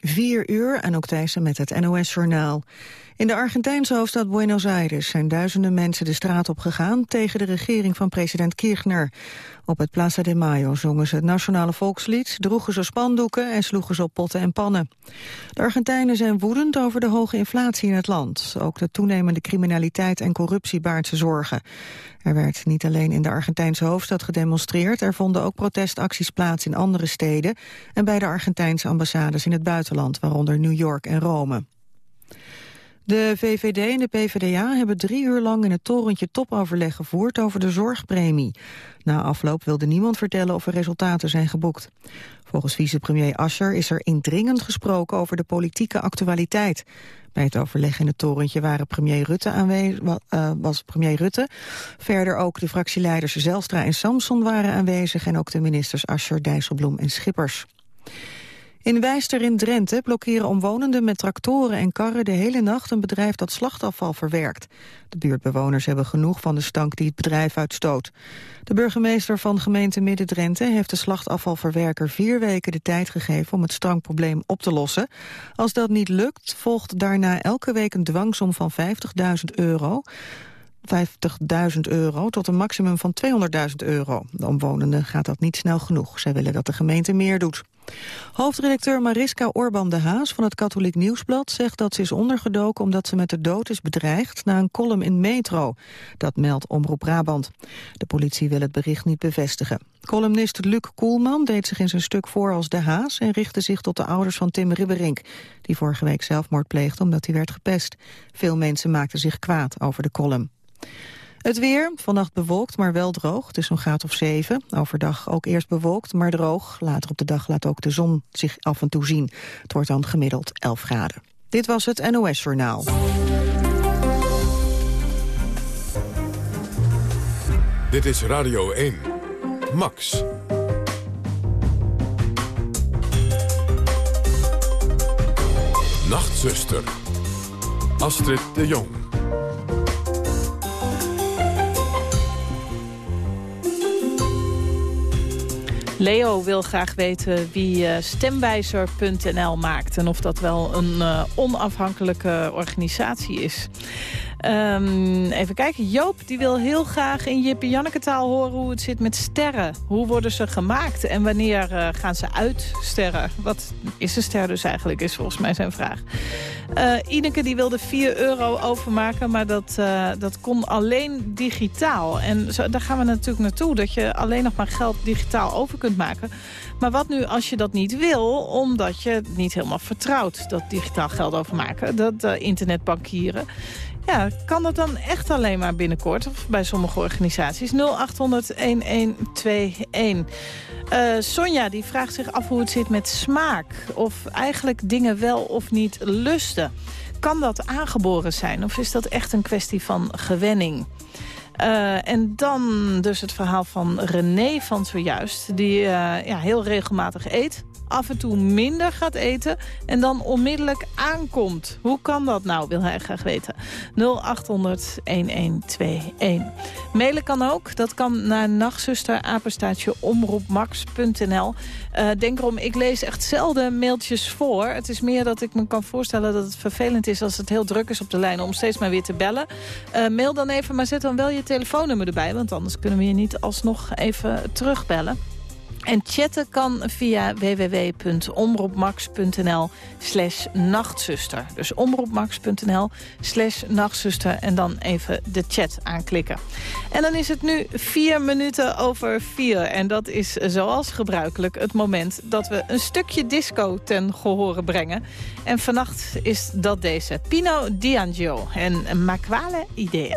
4 uur, en ook Thijssen met het NOS-journaal. In de Argentijnse hoofdstad Buenos Aires zijn duizenden mensen de straat op gegaan tegen de regering van president Kirchner. Op het Plaza de Mayo zongen ze het nationale volkslied, droegen ze spandoeken en sloegen ze op potten en pannen. De Argentijnen zijn woedend over de hoge inflatie in het land. Ook de toenemende criminaliteit en corruptie baart ze zorgen. Er werd niet alleen in de Argentijnse hoofdstad gedemonstreerd, er vonden ook protestacties plaats in andere steden en bij de Argentijnse ambassades in het buitenland, waaronder New York en Rome. De VVD en de PvdA hebben drie uur lang in het torentje topoverleg gevoerd over de zorgpremie. Na afloop wilde niemand vertellen of er resultaten zijn geboekt. Volgens vicepremier Ascher is er indringend gesproken over de politieke actualiteit. Bij het overleg in het torentje waren premier Rutte aanwezig, uh, was premier Rutte. Verder ook de fractieleiders Zelstra en Samson waren aanwezig... en ook de ministers Ascher, Dijsselbloem en Schippers. In Wijster in Drenthe blokkeren omwonenden met tractoren en karren de hele nacht een bedrijf dat slachtafval verwerkt. De buurtbewoners hebben genoeg van de stank die het bedrijf uitstoot. De burgemeester van gemeente Midden-Drenthe heeft de slachtafvalverwerker vier weken de tijd gegeven om het strangprobleem op te lossen. Als dat niet lukt, volgt daarna elke week een dwangsom van 50.000 euro. 50.000 euro tot een maximum van 200.000 euro. De omwonenden gaat dat niet snel genoeg. Zij willen dat de gemeente meer doet. Hoofdredacteur Mariska Orban de Haas van het Katholiek Nieuwsblad zegt dat ze is ondergedoken omdat ze met de dood is bedreigd na een column in Metro. Dat meldt Omroep Brabant. De politie wil het bericht niet bevestigen. Columnist Luc Koelman deed zich in zijn stuk voor als de Haas en richtte zich tot de ouders van Tim Ribberink, die vorige week zelfmoord pleegde omdat hij werd gepest. Veel mensen maakten zich kwaad over de column. Het weer, vannacht bewolkt, maar wel droog. Het is zo'n graad of 7. Overdag ook eerst bewolkt, maar droog. Later op de dag laat ook de zon zich af en toe zien. Het wordt dan gemiddeld 11 graden. Dit was het NOS Journaal. Dit is Radio 1. Max. Nachtzuster. Astrid de Jong. Leo wil graag weten wie uh, stemwijzer.nl maakt... en of dat wel een uh, onafhankelijke organisatie is. Um, even kijken. Joop die wil heel graag in Jippe Janneke taal horen hoe het zit met sterren. Hoe worden ze gemaakt en wanneer uh, gaan ze uitsterren? Wat is een ster dus eigenlijk, is volgens mij zijn vraag. Uh, Ineke die wilde 4 euro overmaken, maar dat, uh, dat kon alleen digitaal. En zo, daar gaan we natuurlijk naartoe, dat je alleen nog maar geld digitaal over kunt maken. Maar wat nu als je dat niet wil, omdat je niet helemaal vertrouwt... dat digitaal geld overmaken, dat internetbankieren... Ja, kan dat dan echt alleen maar binnenkort? Of bij sommige organisaties? 0800-1121. Uh, Sonja die vraagt zich af hoe het zit met smaak. Of eigenlijk dingen wel of niet lusten. Kan dat aangeboren zijn? Of is dat echt een kwestie van gewenning? Uh, en dan dus het verhaal van René van zojuist. Die uh, ja, heel regelmatig eet af en toe minder gaat eten en dan onmiddellijk aankomt. Hoe kan dat nou, wil hij graag weten. 0800-1121. Mailen kan ook. Dat kan naar nachtzuster, omroepmax.nl. Uh, denk erom, ik lees echt zelden mailtjes voor. Het is meer dat ik me kan voorstellen dat het vervelend is... als het heel druk is op de lijn om steeds maar weer te bellen. Uh, mail dan even, maar zet dan wel je telefoonnummer erbij... want anders kunnen we je niet alsnog even terugbellen. En chatten kan via www.omroepmax.nl slash nachtzuster. Dus omroepmax.nl slash nachtzuster en dan even de chat aanklikken. En dan is het nu vier minuten over vier. En dat is zoals gebruikelijk het moment dat we een stukje disco ten gehore brengen. En vannacht is dat deze. Pino D'Angio en Maquale Idea.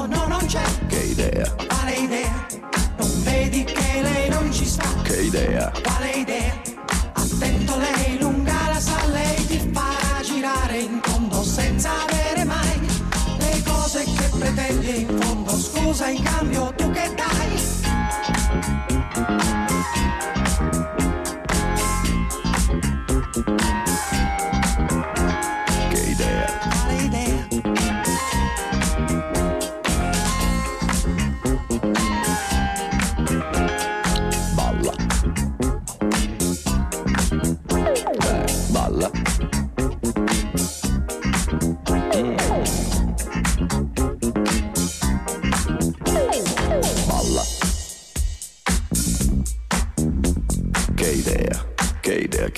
fondo. Scusa in cambio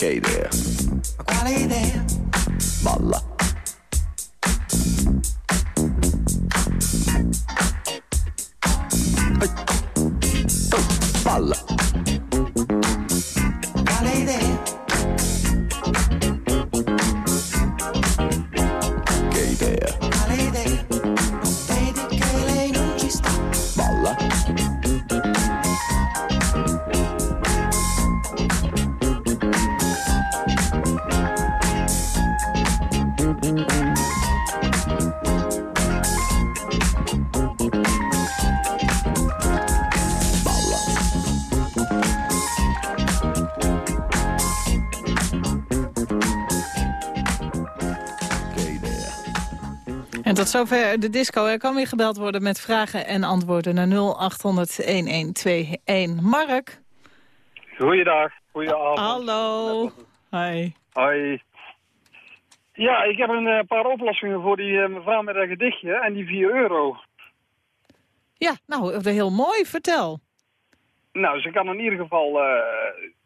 che idea, zover de disco. Er kan weer gebeld worden met vragen en antwoorden naar 0800-1121. Mark? Goeiedag, goedenavond. Hallo. Hi. Hoi. Ja, ik heb een eh, paar oplossingen voor die eh, mevrouw met een gedichtje en die 4 euro. Ja, nou, heel mooi. Vertel. Nou, ze kan in ieder geval eh,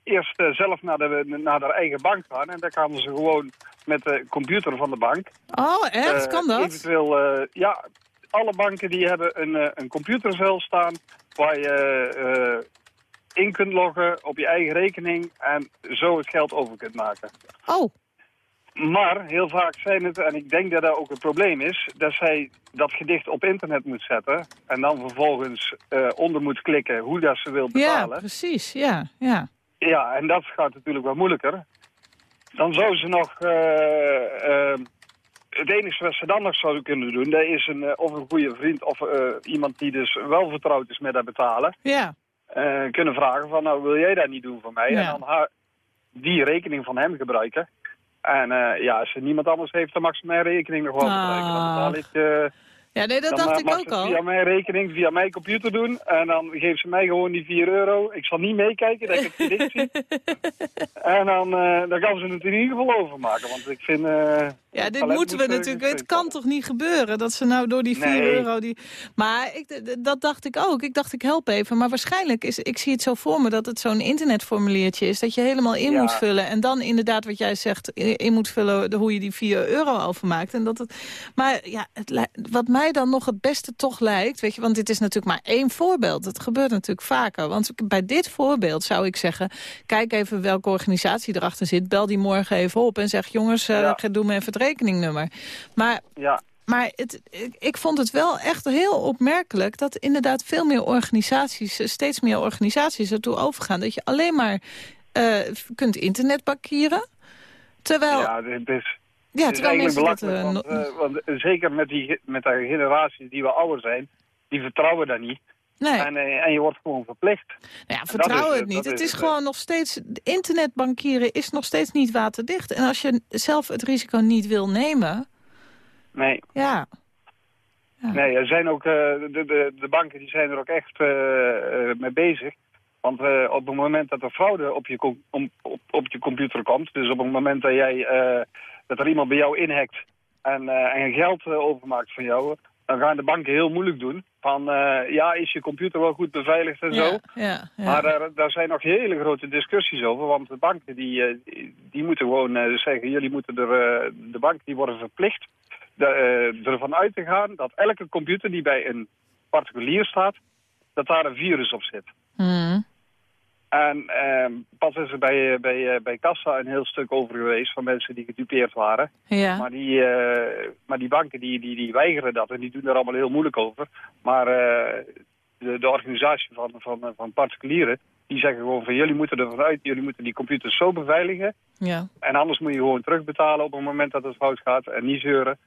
eerst eh, zelf naar, de, naar haar eigen bank gaan. En dan kan ze gewoon met de computer van de bank. Oh, echt? eh, kan dat? Eventueel, eh, ja, alle banken die hebben een, eh, een computercel staan waar je in kunt loggen op je eigen rekening en zo het geld over kunt maken. Oh, Maar heel vaak zijn het, en ik denk dat dat ook het probleem is, dat zij dat gedicht op internet moet zetten en dan vervolgens onder moet klikken hoe dat ze wil ja, betalen. precies. Ja, ja. Ja, en dat gaat natuurlijk wat moeilijker. Dan zou ze nog... eh, eh, het enige wat ze dan nog zouden kunnen doen... dat is een, eh, of een goede vriend of iemand die dus wel vertrouwd is met dat betalen... Ja, kunnen vragen van, nou wil jij dat niet doen voor mij? Ja. En dan haar, die rekening van hem gebruiken. En ja, als er niemand anders heeft, dan mag ze mijn rekening nog wel gebruiken. Dan betaal ik... Ja, nee, dat dan dacht eh, ik ook al. via mijn rekening, via mijn computer doen. En dan geeft ze mij gewoon die 4 euro. Ik zal niet meekijken, dat ik het niet zie. En dan, eh, dan kan ze het in ieder geval overmaken. Want ik vind... eh, Ja, dit moeten we natuurlijk. Het kan toch niet gebeuren dat ze nou door die 4 Nee. euro... Die... Maar ik, dat dacht ik ook. Ik dacht, ik help even. Maar waarschijnlijk is... Ik zie het zo voor me dat het zo'n internetformuliertje is... dat je helemaal in Ja. moet vullen. En dan inderdaad wat jij zegt... in moet vullen hoe je die 4 euro overmaakt. En dat het... Maar ja, het, wat mij dan nog het beste toch lijkt... Weet je, want dit is natuurlijk maar één voorbeeld. Het gebeurt natuurlijk vaker. Want bij dit voorbeeld zou ik zeggen... kijk even welke organisatie erachter zit. Bel die morgen even op en zeg... jongens, eh, Ja. doe me even het rekeningnummer. Maar, Ja, maar het, ik, ik vond het wel echt heel opmerkelijk... dat inderdaad veel meer organisaties... eh, steeds meer organisaties ertoe overgaan... dat je alleen maar eh, kunt internetbankieren. Terwijl, ja, dit is... ja het is terwijl mensen eigenlijk dat... eh, want, zeker met, die, met de generaties die wel ouder zijn, die vertrouwen dat niet. Nee, En, eh, en je wordt gewoon verplicht. nou ja, vertrouw is het het, niet. Het is het, gewoon nog steeds... Internetbankieren is nog steeds niet waterdicht. En als je zelf het risico niet wil nemen... Nee, Ja, Ja. nee er zijn ook, eh, de, de, de banken die zijn er ook echt eh, eh, mee bezig. Want eh, op het moment dat er fraude op je, om- op, op je computer komt, dus op het moment dat, jij, eh, dat er iemand bij jou inhackt en, eh, en geld eh, overmaakt van jou, dan gaan de banken heel moeilijk doen. Van, eh, ja, is je computer wel goed beveiligd en zo? ja. Maar daar, daar zijn nog hele grote discussies over, want de banken die, eh, die, moeten gewoon eh, zeggen, jullie moeten er, eh, de banken die worden verplicht de, eh, ervan uit te gaan dat elke computer die bij een particulier staat, dat daar een virus op zit. Hmm. En eh, pas is er bij, eh, bij, eh, bij Kassa een heel stuk over geweest van mensen die gedupeerd waren. ja. Maar, die, eh, maar die banken die, die, die weigeren dat en die doen daar allemaal heel moeilijk over. Maar eh, de, de organisatie van, van, van particulieren, die zeggen gewoon van jullie moeten ervan uit, jullie moeten die computers zo beveiligen. ja. En anders moet je gewoon terugbetalen op het moment dat het fout gaat en niet zeuren.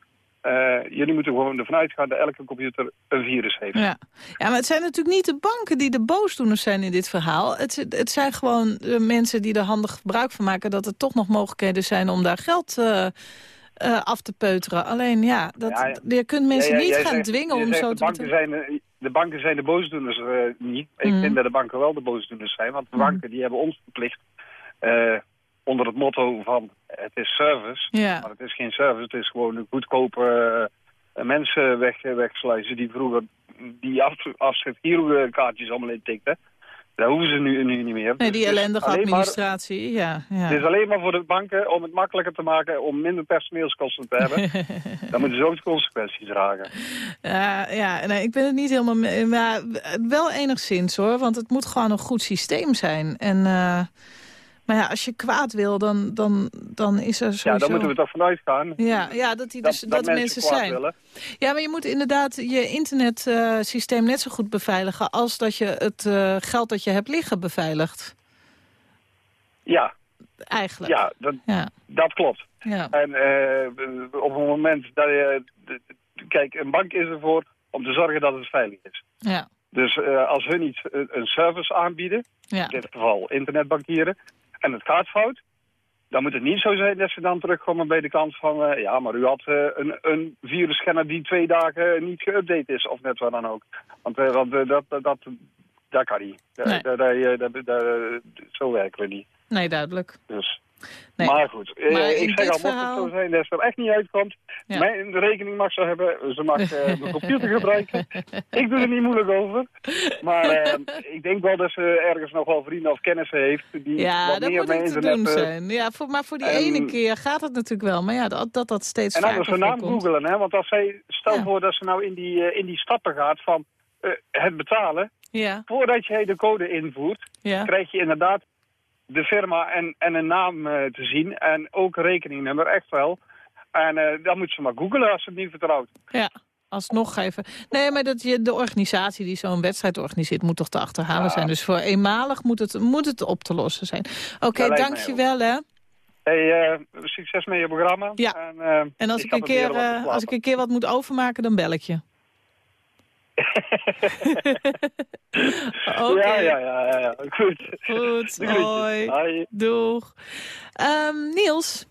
Eh, jullie moeten gewoon ervan uitgaan dat elke computer een virus heeft. Ja. ja, maar het zijn natuurlijk niet de banken die de boosdoeners zijn in dit verhaal. Het, het zijn gewoon de mensen die er handig gebruik van maken... dat er toch nog mogelijkheden zijn om daar geld eh, eh, af te peuteren. Alleen ja, dat, Ja, ja. je kunt mensen niet gaan zegt- dwingen om zegt zo de te banken zijn, eh, De banken zijn de boosdoeners eh, niet. Ik Mhm. vind dat de banken wel de boosdoeners zijn. Want de Mhm. banken die hebben ons verplicht... onder het motto van het is service. Ja. Maar het is geen service. Het is gewoon een goedkope eh, mensen weg, wegsluizen... die vroeger die af, afschrift allemaal intikten. Daar hoeven ze nu, nu niet meer. Nee, Dus die is ellendige maar- administratie, ja. ja. Het is alleen maar voor de banken om het makkelijker te maken... om minder personeelskosten te hebben. Dan moeten ze ook de consequenties dragen. Ja, ja nee, ik ben het niet helemaal mee, maar wel enigszins hoor, want het moet gewoon een goed systeem zijn. En, eh, maar ja, als je kwaad wil, dan, dan, dan is er sowieso... Ja, daar moeten we toch vanuit gaan. Ja, ja, dat, die dus, dat, mensen, zijn. willen. Ja, maar je moet inderdaad je internetsysteem net zo goed beveiligen... als dat je het eh, geld dat je hebt liggen beveiligt. Ja, Eigenlijk. ja dat, Ja, dat klopt. ja. En eh, op het moment dat je... Kijk, een bank is ervoor om te zorgen dat het veilig is. ja, Dus eh, als hun iets, een een service aanbieden, ja. in dit geval internetbankieren, en het gaat fout, dan moet het niet zo zijn dat ze dan terugkomen bij de kant van... eh, ja, maar u had eh, een, een virusscanner die twee dagen niet geüpdate is, of net wat dan ook. Want, eh, dat, dat, dat, dat kan niet. Nee. zo werken we niet. Nee, duidelijk. Dus. Nee. Maar goed, eh, Maar ik zeg al, mocht het zo zijn dat ze er echt niet uitkomt... Ja. mijn rekening mag ze hebben, ze mag eh, mijn computer gebruiken. Ik doe er niet moeilijk over. Maar eh, ik denk wel dat ze ergens nog wel vrienden of kennissen heeft... die Ja, wat meer niet te doen zijn. Ja, voor, maar voor die en- ene keer gaat het natuurlijk wel. Maar ja, dat dat, dat steeds En vaker anders hun naam voorkomt. googelen, hè? Want als zij, stel Ja. voor dat ze nou in die, in die stappen gaat van het betalen... Ja, voordat jij de code invoert, krijg je inderdaad de firma en, en een naam eh, te zien. En ook rekeningnummer, echt wel. En eh, dan moet ze maar googelen als ze het niet vertrouwt. Ja, alsnog even. Nee, maar dat je, de organisatie die zo'n wedstrijd organiseert... moet toch te achterhalen Ja. zijn. Dus voor eenmalig moet het, moet het op te lossen zijn. Oké, dankjewel hè. Hey, eh, succes met je programma. Ja. En, En als ik, een keer, als ik een keer wat moet overmaken, dan bel ik je. Oké, Ja, ja, ja, ja, ja. Goed. goed. Hoi. Hoi. Doeg. Ehm, Niels,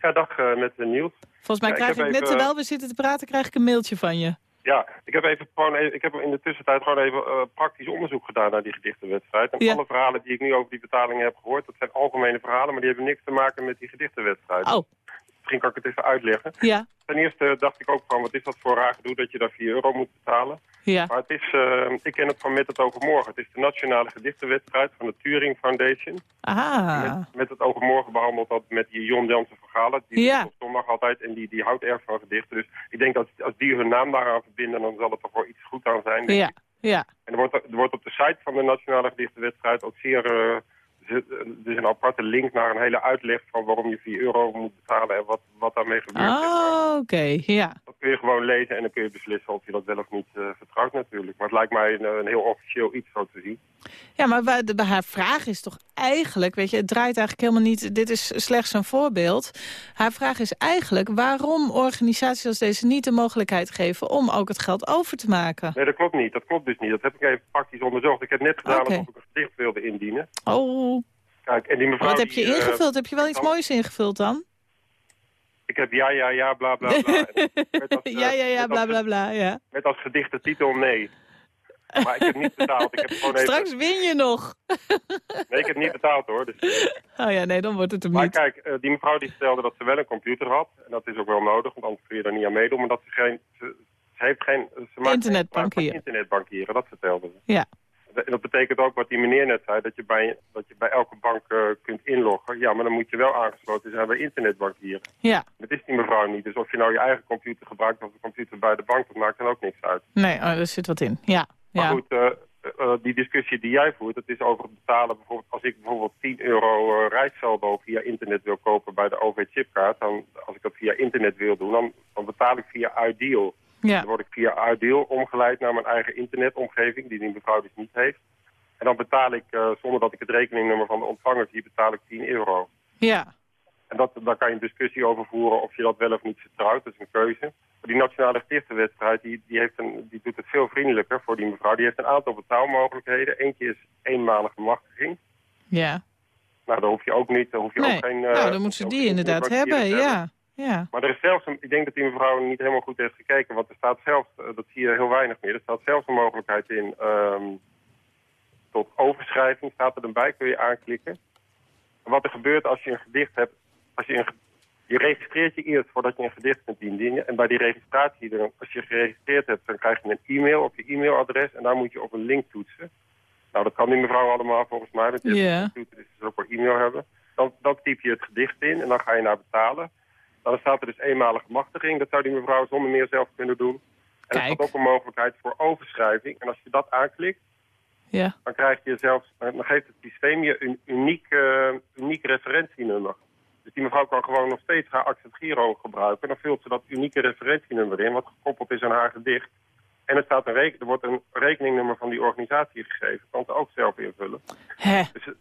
Ja, dag uh, met Niels. Volgens mij Ja, krijg ik, net even- terwijl we zitten te praten, krijg ik een mailtje van je. Ja, ik heb, even, gewoon even, ik heb in de tussentijd gewoon even eh, praktisch onderzoek gedaan naar die gedichtenwedstrijd. En Ja. alle verhalen die ik nu over die vertalingen heb gehoord, dat zijn algemene verhalen, maar die hebben niks te maken met die gedichtenwedstrijd. Oh, Misschien kan ik het even uitleggen. ja, Ten eerste dacht ik ook van, wat is dat voor raar gedoe dat je daar 4 euro moet betalen? ja. Maar het is, eh, ik ken het van Met het Overmorgen. Het is de nationale gedichtenwedstrijd van de Turing Foundation. Aha, Met, met het Overmorgen behandelt dat met die John Jansen van Galen. Die Ja. op zondag altijd en die, die houdt erg van gedichten. Dus ik denk dat als die hun naam daaraan verbinden, dan zal het toch wel iets goed aan zijn. ja, ja. En er wordt, er wordt op de site van de Nationale Gedichtenwedstrijd ook zeer... eh, er is een aparte link naar een hele uitleg van waarom je 4 euro moet betalen en wat, wat daarmee gebeurt. Oh, oké, ja. Dat kun je gewoon lezen en dan kun je beslissen of je dat wel of niet eh, vertrouwt natuurlijk. Maar het lijkt mij een, een heel officieel iets zo te zien. Ja, maar de, haar vraag is toch eigenlijk, weet je, het draait eigenlijk helemaal niet, dit is slechts een voorbeeld. Haar vraag is eigenlijk waarom organisaties als deze niet de mogelijkheid geven om ook het geld over te maken. Nee, dat klopt niet. Dat klopt dus niet. Dat heb ik even praktisch onderzocht. Ik heb net gedaan Oké. alsof ik een gedicht wilde indienen. Oh, Kijk, en die mevrouw... wat heb je die, eh, ingevuld? Heb je wel iets moois ingevuld dan? ik heb ja, ja, ja, bla, bla, bla. Met eh, ja, ja, ja, bla, als- bla, bla, ja. Met als gedichtentitel nee. Maar ik heb niet betaald. Ik heb gewoon even... Straks win je nog. Nee, ik heb niet betaald hoor. Dus, eh, Oh ja, nee, dan wordt het hem Maar niet. kijk, die mevrouw die stelde dat ze wel een computer had. En dat is ook wel nodig, want anders kun je daar niet aan meedoen. Maar dat ze geen... Ze, ze heeft geen... Ze maakt Internetbankieren. Internetbankieren, dat vertelde ze. Ja, dat betekent ook wat die meneer net zei, dat je bij, dat je bij elke bank eh, kunt inloggen. Ja, maar dan moet je wel aangesloten zijn bij internetbankieren. ja. Dat is die mevrouw niet. Dus of je nou je eigen computer gebruikt of de computer bij de bank, dat maakt dan ook niks uit. Nee, oh, er zit wat in. Ja, Maar ja. goed, eh, eh, die discussie die jij voert, dat is over het betalen. Bijvoorbeeld, als ik bijvoorbeeld 10 euro reissaldo via internet wil kopen bij de OV-chipkaart, dan als ik dat via internet wil doen, dan, dan betaal ik via Ideal. Ja. Dan word ik via Ideal omgeleid naar mijn eigen internetomgeving, die die mevrouw dus niet heeft. En dan betaal ik, eh, zonder dat ik het rekeningnummer van de ontvanger zie, betaal ik 10 euro. Ja, En dat, daar kan je een discussie over voeren of je dat wel of niet vertrouwt. Dat is een keuze. Maar die nationale gedichtenwedstrijd die, die, heeft een, die doet het veel vriendelijker voor die mevrouw. Die heeft een aantal betaalmogelijkheden. Eentje is eenmalige machtiging. ja. Nou, daar hoef je ook niet. Daar hoef je Nee, ook geen, eh, nou, dan moet ze die inderdaad hebben, ja. Ja, Maar er is zelfs een, ik denk dat die mevrouw niet helemaal goed heeft gekeken. Want er staat zelfs, eh, dat zie je heel weinig meer. Er staat zelfs een mogelijkheid in ehm, tot overschrijving. Staat er dan bij, kun je aanklikken. En wat er gebeurt als je een gedicht hebt. Als je, een, je registreert je eerst voordat je een gedicht kunt indienen. En bij die registratie, als je geregistreerd hebt, dan krijg je een e-mail op je e-mailadres. En daar moet je op een link toetsen. Nou, dat kan die mevrouw allemaal volgens mij. Dat je dus ze ook een e-mail hebben. Dan, dan typ je het gedicht in en dan ga je naar betalen. Dan staat er dus eenmalige machtiging. Dat zou die mevrouw zonder meer zelf kunnen doen. En er staat ook een mogelijkheid voor overschrijving. En als je dat aanklikt, ja. dan krijg je zelfs, dan geeft het systeem je een uniek, eh, uniek referentienummer. Dus die mevrouw kan gewoon nog steeds haar Accent Giro gebruiken. En dan vult ze dat unieke referentienummer in, wat gekoppeld is aan haar gedicht. En er, staat een reken, er wordt een rekeningnummer van die organisatie gegeven. Kan ze ook zelf invullen. Hè. Dus eh,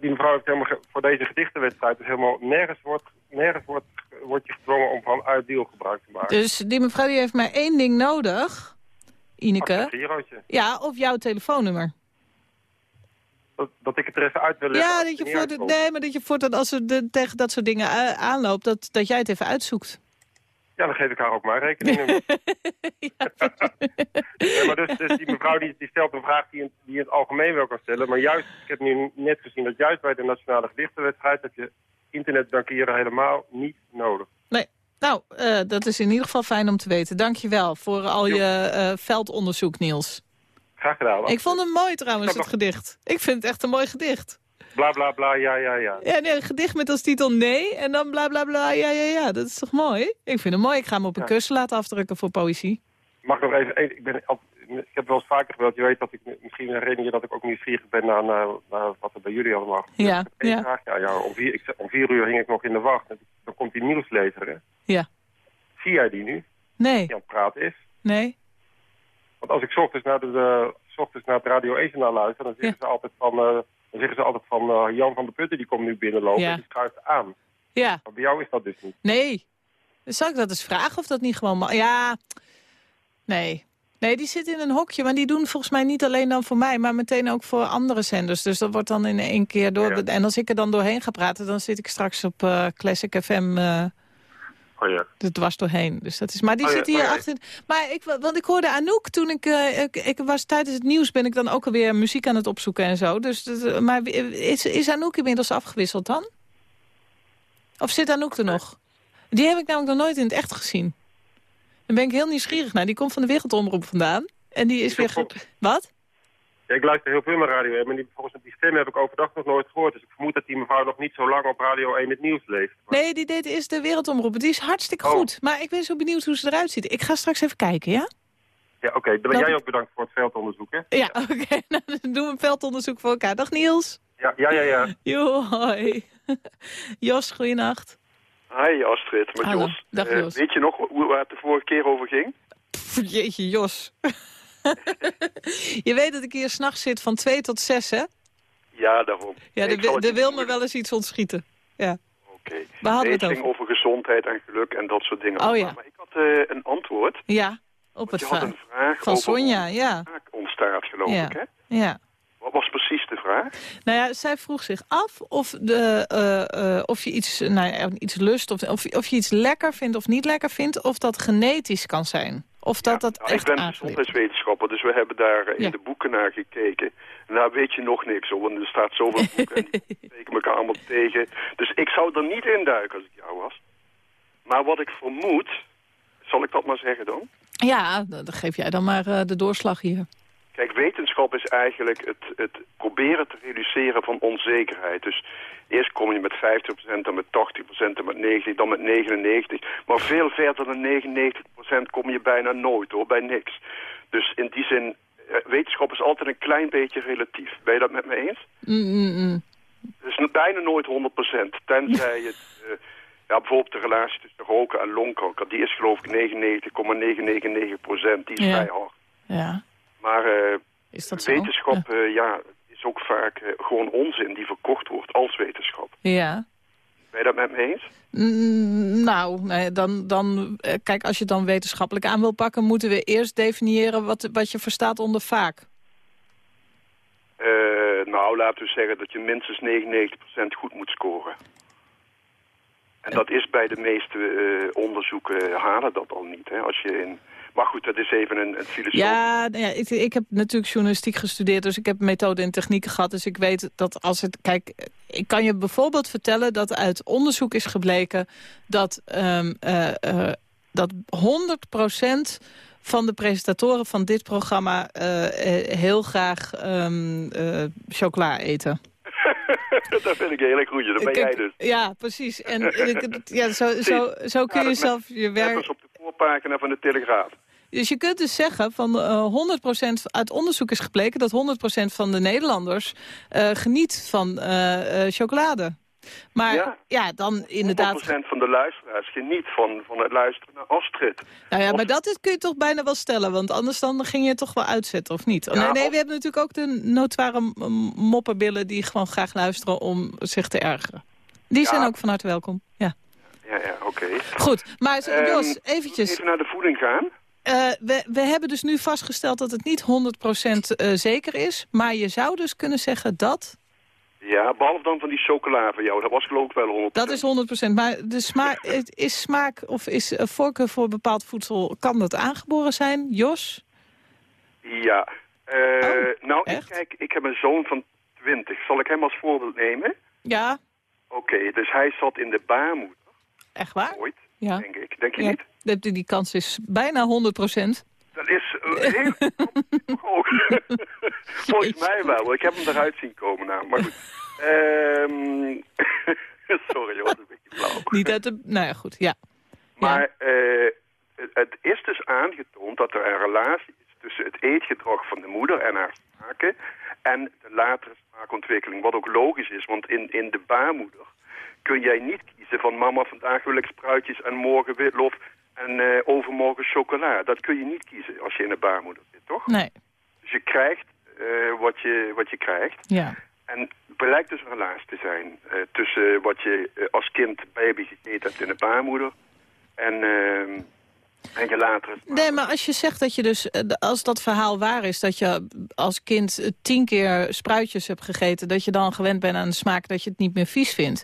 die mevrouw heeft helemaal voor deze gedichtenwedstrijd dus helemaal nergens wordt, nergens wordt, wordt je gedwongen om van uitdeel gebruik te maken. Dus die mevrouw die heeft maar één ding nodig, Ineke. Ja, of jouw telefoonnummer. Dat, dat ik het er even uit wil leggen. Ja, dat je voor uitkomt. nee, maar dat je voortaan als ze de, tegen dat soort dingen aanloopt, dat, dat jij het even uitzoekt. Ja, dan geef ik haar ook mijn rekeningnummer. Nee, maar dus, dus die mevrouw die, die stelt een vraag die, in- die het algemeen wel kan stellen. Maar juist, ik heb nu net gezien dat juist bij de Nationale Gedichtenwedstrijd... heb je internetbankieren helemaal niet nodig. Nee. Nou, eh, dat is in ieder geval fijn om te weten. Dank je wel voor al je eh, veldonderzoek, Niels. Graag gedaan. Ik vond hem mooi trouwens, het gedicht. Ik vind het echt een mooi gedicht. Bla bla bla, ja ja ja. Ja, nee, een gedicht met als titel nee en dan bla bla bla, ja ja ja. Dat is toch mooi? Ik vind hem mooi. Ik ga hem op een Ja. kussen laten afdrukken voor poëzie. Mag ik nog even, ik, ben, ik heb wel eens vaker gebeld. Je weet dat ik, misschien herinner je dat ik ook nieuwsgierig ben naar, naar, naar wat er bij jullie allemaal gebeurt. Ja, ja. vraag. ja, ja om, vier, ik, om vier uur hing ik nog in de wacht. Dan komt die nieuwslezer, hè. Ja. Zie jij die nu? Nee, Die aan het praten is? nee. Want als ik 's ochtends naar, de, de, 's ochtends naar het Radio 1 journaal luister, dan zeggen ze altijd van, eh, dan zeggen ze altijd van eh, Jan van der Putten die komt nu binnenlopen Ja. en die schuift aan. Ja, Maar bij jou is dat dus niet. nee. Zal ik dat eens vragen of dat niet gewoon mag? Ja, nee. Nee, die zit in een hokje, maar die doen volgens mij niet alleen dan voor mij, maar meteen ook voor andere zenders. Dus dat wordt dan in één keer door. Ja. En als ik er dan doorheen ga praten, dan zit ik straks op eh, Classic FM eh, Oh ja. Er dwars doorheen. Dus dat is, maar die Oh ja, zit hier oh ja. achter. Maar ik, want ik hoorde Anouk toen ik, eh, ik, ik was tijdens het nieuws ben ik dan ook alweer muziek aan het opzoeken en zo. Dus, dat- maar is, is Anouk inmiddels afgewisseld dan? Of zit Anouk er nog? Die heb ik namelijk nog nooit in het echt gezien. Daar ben ik heel nieuwsgierig naar. Die komt van de Wereldomroep vandaan. En die is weer... ge- Wat? Ja, ik luister heel veel naar Radio 1, maar die, volgens mij die stem heb ik overdag nog nooit gehoord. Dus ik vermoed dat die mevrouw nog niet zo lang op Radio 1 het nieuws leest. Nee, die deed is de Wereldomroep. Die is hartstikke Oh. goed. Maar ik ben zo benieuwd hoe ze eruit ziet. Ik ga straks even kijken, ja? Ja, oké. Dan Dat- jij ook bedankt voor het veldonderzoek, hè? Ja, oké. Nou, dan doen we een veldonderzoek voor elkaar. Dag Niels. Ja, ja, ja. ja. Jo, hoi. Jos, goeienacht. Hi Astrid, met Hallo. Jos. Dag, Eh, Jos. weet je nog hoe, waar het de vorige keer over ging? Pff, jeetje, Jos. je weet dat ik hier s'nachts zit van 2 tot 6, hè? Ja, daarom. Ja, er, wil- me wel eens iets ontschieten. Ja. Oké. Hadden Nee, het ging over gezondheid en geluk en dat soort dingen. Oh, ja. Maar ik had eh, een antwoord. Ja, op het je had een vraag Van over Sonja, ja. zaak ontstaat, geloof Ja. ik, hè? Ja. Wat was precies de vraag? Nou ja, zij vroeg zich af of, de, eh, eh, of je iets, nou ja, iets lust... Of, of, of je iets lekker vindt of niet lekker vindt... of dat genetisch kan zijn. Of dat dat Nou, ik echt ben aangeleerd is. gezondheidswetenschapper, dus we hebben daar in Ja. de boeken naar gekeken. En daar weet je nog niks over, want er staat zoveel boeken en die spreken elkaar allemaal tegen. Dus ik zou er niet in duiken als ik jou was. Maar wat ik vermoed, zal ik dat maar zeggen dan? Ja, dan dan geef jij dan maar eh, de doorslag hier. Kijk, wetenschap is eigenlijk het, het proberen te reduceren van onzekerheid. Dus eerst kom je met 50%, dan met 80%, dan met 90%, dan met 99%. Maar veel verder dan 99% kom je bijna nooit hoor, bij niks. Dus in die zin, eh, wetenschap is altijd een klein beetje relatief. Ben je dat met me eens? Mm, mm, mm. Het is bijna nooit 100%. Tenzij het, eh, ja, bijvoorbeeld de relatie tussen roken en longkanker, die is geloof ik 99,999%. Die is Ja. vrij hard. Ja, Maar eh, is dat zo? wetenschap eh, ja, is ook vaak eh, gewoon onzin die verkocht wordt als wetenschap. Ja. Ben je dat met me eens? Mm, nou, nee, dan, dan, kijk, als je het dan wetenschappelijk aan wil pakken... moeten we eerst definiëren wat, wat je verstaat onder vaak. Nou, laten we zeggen dat je minstens 99% goed moet scoren. En dat is bij de meeste onderzoeken halen dat al niet. Hè? Als je in... Maar goed, dat is even een, een filosofie. Ja, nou ja ik, ik heb natuurlijk journalistiek gestudeerd... dus ik heb methode en technieken gehad. Dus ik weet dat als het... Kijk, ik kan je bijvoorbeeld vertellen dat uit onderzoek is gebleken... dat, eh, eh, dat 100% van de presentatoren van dit programma... eh, heel graag ehm, eh, chocola eten. dat vind ik een hele goeie. Dat ben Kijk, jij dus. Ja, precies. En ja, zo, zo, zo kun je dat zelf je werk... voorpagina van de Telegraaf. Dus je kunt dus zeggen, van eh 100% uit onderzoek is gebleken... dat 100% van de Nederlanders eh, geniet van eh, eh, chocolade. Maar ja, Ja. dan inderdaad... 100% van de luisteraars geniet van, van het luisteren naar Astrid. Nou ja, maar Of- dat is, kun je toch bijna wel stellen. Want anders dan ging je het toch wel uitzetten, of niet? Ja, nee, nee, of- we hebben natuurlijk ook de notoire mopperbillen... die gewoon graag luisteren om zich te ergeren. Die Ja. zijn ook van harte welkom. Ja. Ja, ja, oké. Goed, maar Ehm, Jos, eventjes. Even naar de voeding gaan. Eh, we, we hebben dus nu vastgesteld dat het niet 100% eh, zeker is. Maar je zou dus kunnen zeggen dat... Ja, behalve dan van die chocola van jou. Dat was geloof ik wel 100%. Dat is 100%. Maar de smaak, het is smaak of is eh, voorkeur voor bepaald voedsel... kan dat aangeboren zijn? Jos? Ja. Oh, nou, ik, kijk, ik heb een zoon van 20. Zal ik hem als voorbeeld nemen? Ja, Oké, dus hij zat in de baarmoeder echt waar? ooit, Ja. denk ik. Denk je ja. niet? Die, die- kans is bijna 100%. Dat is heel. Volgens mij wel, ik heb hem eruit zien komen. Nou, maar goed. Ehm, sorry hoor, dat is een beetje flauw. Niet uit de... Nou ja, goed, ja. Maar eh, het, het is dus aangetoond dat er een relatie is tussen het eetgedrag van de moeder en haar smaken en de latere smaakontwikkeling. Wat ook logisch is, want in, in de baarmoeder kun jij niet kiezen van mama vandaag wil ik spruitjes en morgen witlof en eh, overmorgen chocola. Dat kun je niet kiezen als je in de baarmoeder zit, toch? Nee, Dus je krijgt eh, wat, je, wat je krijgt. ja. En blijkt dus een relatie te zijn eh, tussen wat je als kind baby gegeten hebt in de baarmoeder en, later... Nee, maar als je zegt dat je dus, eh, als dat verhaal waar is... dat je als kind eh, tien keer spruitjes hebt gegeten... dat je dan gewend bent aan de smaak dat je het niet meer vies vindt...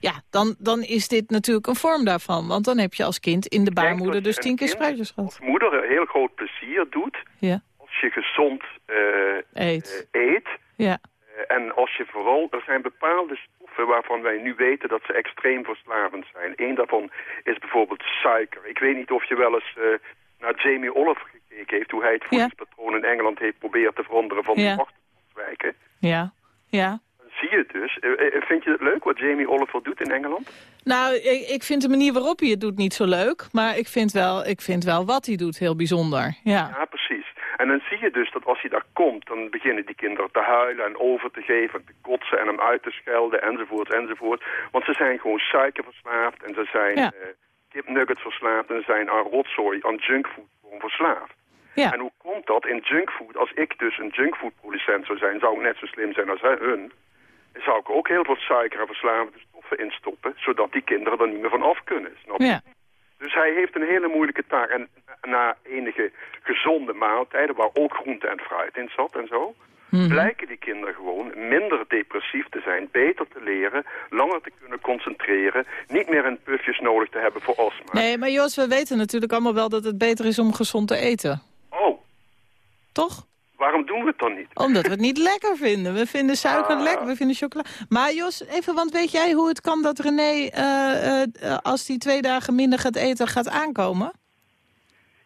ja, dan, dan is dit natuurlijk een vorm daarvan. Want dan heb je als kind in de baarmoeder dus tien keer spruitjes gehad. Als moeder een heel groot plezier doet... Ja. als je gezond uh, eet. Uh, eet ja. En als je vooral... Er zijn bepaalde waarvan wij nu weten dat ze extreem verslavend zijn. Eén daarvan is bijvoorbeeld suiker. Ik weet niet of je wel eens uh, naar Jamie Oliver gekeken heeft... hoe hij het voedingspatroon in Engeland heeft proberen te veranderen van ja. de. Ja, ja. Dan zie je het dus. Uh, vind je het leuk wat Jamie Oliver doet in Engeland? Nou, ik, ik, vind de manier waarop hij het doet niet zo leuk. Maar ik vind wel, ik vind wel wat hij doet heel bijzonder. Ja, ja precies. En dan zie je dus dat als hij daar komt, dan beginnen die kinderen te huilen en over te geven, te kotsen en hem uit te schelden enzovoort enzovoort. Want ze zijn gewoon suikerverslaafd en ze zijn ja. uh, kipnuggets verslaafd en ze zijn aan rotzooi, aan junkfood gewoon verslaafd. Ja. En hoe komt dat in junkfood? Als ik dus een junkfoodproducent zou zijn, zou ik net zo slim zijn als hun. Zou ik ook heel veel suiker en verslaafde stoffen instoppen, zodat die kinderen er niet meer van af kunnen. Snap je? Ja. Dus hij heeft een hele moeilijke taak. En na enige gezonde maaltijden, waar ook groente en fruit in zat en zo... Mm -hmm. blijken die kinderen gewoon minder depressief te zijn, beter te leren, langer te kunnen concentreren, niet meer een pufjes nodig te hebben voor astma. Nee, maar Jos, we weten natuurlijk allemaal wel dat het beter is om gezond te eten. Oh. Toch? Waarom doen we het dan niet? Omdat we het niet lekker vinden. We vinden suiker Ah. lekker, we vinden chocola. Maar Jos, even, want weet jij hoe het kan dat René, uh, uh, als hij twee dagen minder gaat eten, gaat aankomen?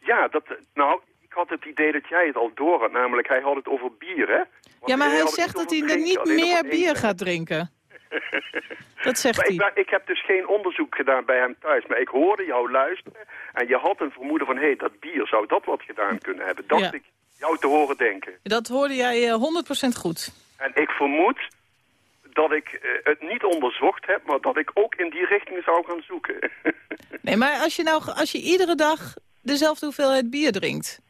Ja, dat, nou, ik had het idee dat jij het al door had. Namelijk, hij had het over bier, hè? Want ja, maar hij zegt dat over hij er drinken, niet meer bier gaat drinken. Dat zegt Maar hij. ik, ik heb dus geen onderzoek gedaan bij hem thuis. Maar ik hoorde jou luisteren. En je had een vermoeden van, hé, hey, dat bier, zou dat wat gedaan kunnen hebben? Dacht Ja. ik jou te horen denken. Dat hoorde jij eh, 100% goed. En ik vermoed dat ik eh, het niet onderzocht heb, maar dat ik ook in die richting zou gaan zoeken. Nee, maar als je nou als je iedere dag dezelfde hoeveelheid bier drinkt...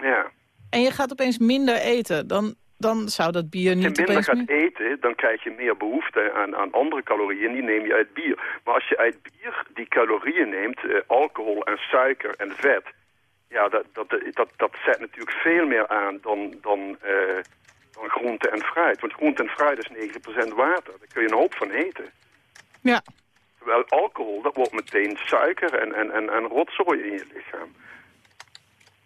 ja. en je gaat opeens minder eten, dan, dan zou dat bier Als je niet minder opeens... gaat eten, dan krijg je meer behoefte aan, aan andere calorieën. Die neem je uit bier. Maar als je uit bier die calorieën neemt, eh, alcohol en suiker en vet... Ja, dat, dat, dat, dat zet natuurlijk veel meer aan dan, dan, eh, dan groente en fruit. Want groente en fruit is 90% water. Daar kun je een hoop van eten. Ja. Terwijl alcohol, dat wordt meteen suiker en, en, en, en rotzooi in je lichaam.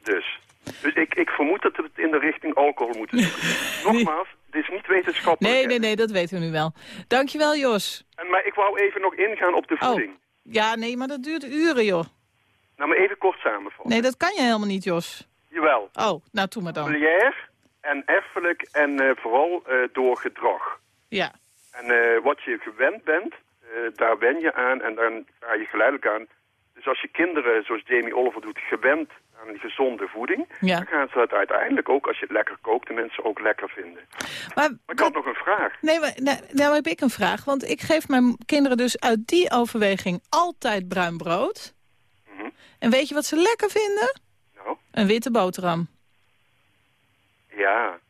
Dus, dus ik, ik vermoed dat we het in de richting alcohol moeten zoeken. Nogmaals, dit is niet wetenschappelijk. Nee, nee, nee, dat weten we nu wel. Dankjewel, Jos. En, maar ik wou even nog ingaan op de Oh. voeding. Ja, nee, maar dat duurt uren, joh. Nou, maar even kort samenvatten. Nee, dat kan je helemaal niet, Jos. Jawel. Oh, nou, doe maar dan. Familiair en erfelijk en eh, vooral eh, door gedrag. Ja. En eh, wat je gewend bent, daar wen je aan en dan ga je geleidelijk aan. Dus als je kinderen, zoals Jamie Oliver doet, gewend aan gezonde voeding... Ja. dan gaan ze dat uiteindelijk ook, als je het lekker kookt, de mensen ook lekker vinden. Maar, Maar ik had nog een vraag. nee, maar nou, nou heb ik een vraag. Want ik geef mijn kinderen dus uit die overweging altijd bruin brood. En weet je wat ze lekker vinden? Nou, Een witte boterham. ja.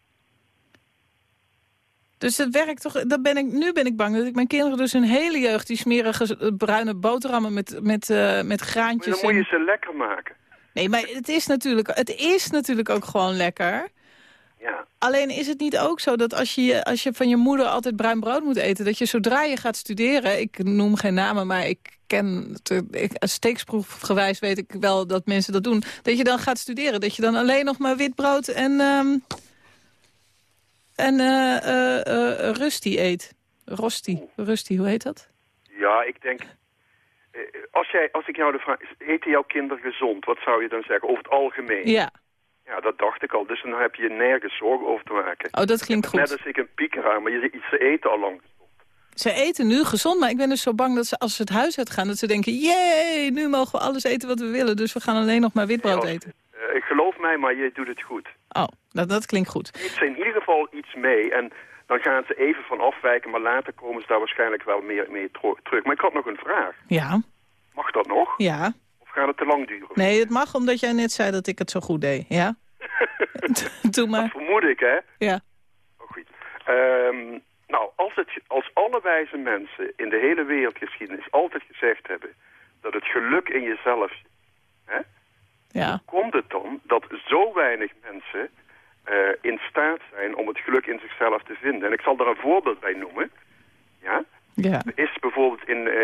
Dus dat werkt toch... Dat ben ik, nu ben ik bang dat ik mijn kinderen dus hun hele jeugd... die smerige eh, bruine boterhammen met, met, eh, met Maar graantjes... dan moet je en- ze lekker maken. Nee, maar het is, natuurlijk, het is natuurlijk ook gewoon lekker. Ja. Alleen is het niet ook zo dat als je, als je van je moeder altijd bruin brood moet eten... dat je zodra je gaat studeren... ik noem geen namen, maar ik ken... Ik, steeksproefgewijs weet ik wel dat mensen dat doen... dat je dan gaat studeren. Dat je dan alleen nog maar wit brood en... ehm en eh, rusty eet. Rosti. Rusty, hoe heet dat? Ja, ik denk... Als, jij, als ik jou de vraag... Eten jouw kinderen gezond? Wat zou je dan zeggen? Over het algemeen? Ja. Ja, dat dacht ik al. Dus dan heb je nergens zorgen over te maken. Oh, dat klinkt Net goed. als ik een pieker aan, maar je, ziet, ze eten al lang. Ze eten nu gezond, maar ik ben dus zo bang dat ze als ze het huis uitgaan... dat ze denken, jee, nu mogen we alles eten wat we willen... dus we gaan alleen nog maar witbrood Ja, eten. Eh, geloof mij, maar je doet het goed. Oh, dat, dat klinkt goed. Ze in ieder geval iets mee en dan gaan ze even van afwijken... maar later komen ze daar waarschijnlijk wel meer mee terug. Maar ik had nog een vraag. Ja, Mag dat nog? ja. Of gaat het te lang duren? Nee, het mag omdat jij net zei dat ik het zo goed deed. Ja? Doe Dat maar. vermoed ik, hè? Ja. Oh, goed. Ehm, nou, als, het, als alle wijze mensen in de hele wereldgeschiedenis altijd gezegd hebben... dat het geluk in jezelf zit, hè? Ja. Hoe komt het dan dat zo weinig mensen eh, in staat zijn om het geluk in zichzelf te vinden? En ik zal daar een voorbeeld bij noemen. Ja? Ja. Er is bijvoorbeeld in eh,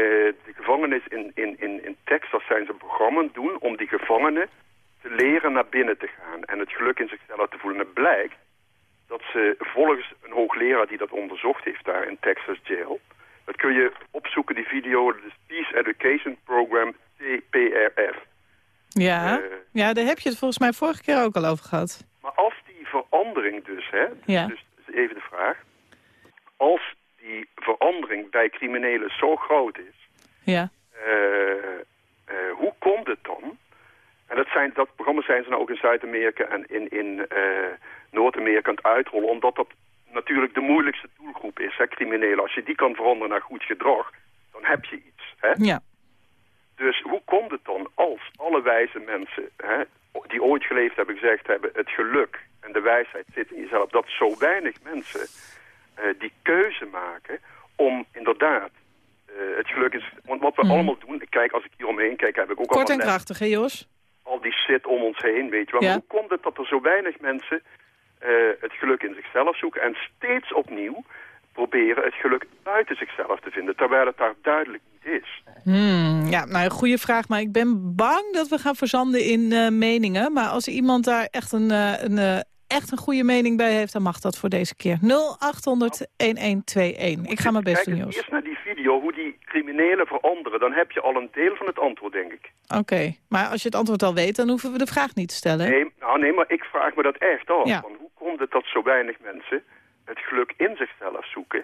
de gevangenis in, in, in, in Texas zijn ze een programma doen om die gevangenen leren naar binnen te gaan en het geluk in zichzelf te voelen. En het blijkt dat ze volgens een hoogleraar die dat onderzocht heeft daar in Texas Jail, dat kun je opzoeken, die video, de Peace Education Program, TPRF. Ja. Eh. ja, daar heb je het volgens mij vorige keer ook al over gehad. Maar als die verandering dus, hè, Ja. dus even de vraag, als die verandering bij criminelen zo groot is, Ja. eh, eh, hoe komt het dan? En dat, zijn, dat programma zijn ze nou ook in Zuid-Amerika en in, in eh, Noord-Amerika aan het uitrollen, omdat dat natuurlijk de moeilijkste doelgroep is, hè, criminelen. Als je die kan veranderen naar goed gedrag, dan heb je iets. Hè? Ja. Dus hoe komt het dan als alle wijze mensen hè, die ooit geleefd hebben gezegd hebben... het geluk en de wijsheid zit in jezelf... dat zo weinig mensen eh, die keuze maken om inderdaad eh, het geluk is... Want wat we Mhm. allemaal doen, kijk als ik hier omheen kijk... heb ik ook Kort en allemaal net krachtig, hè Jos? Al die shit om ons heen, weet je wel. Ja. Hoe komt het dat er zo weinig mensen eh, het geluk in zichzelf zoeken... en steeds opnieuw proberen het geluk buiten zichzelf te vinden... terwijl het daar duidelijk niet is. Hmm, ja, nou, een goede vraag. Maar ik ben bang dat we gaan verzanden in eh, meningen. Maar als iemand daar echt een, eh, een, echt een goede mening bij heeft... dan mag dat voor deze keer. 0800-1121. Ik ga mijn best doen, Jos. Video, hoe die criminelen veranderen. Dan heb je al een deel van het antwoord, denk ik. Oké, maar als je het antwoord al weet... dan hoeven we de vraag niet te stellen. Nee, nou, nee, maar ik vraag me dat echt af. Ja. Hoe komt het dat zo weinig mensen het geluk in zichzelf zoeken...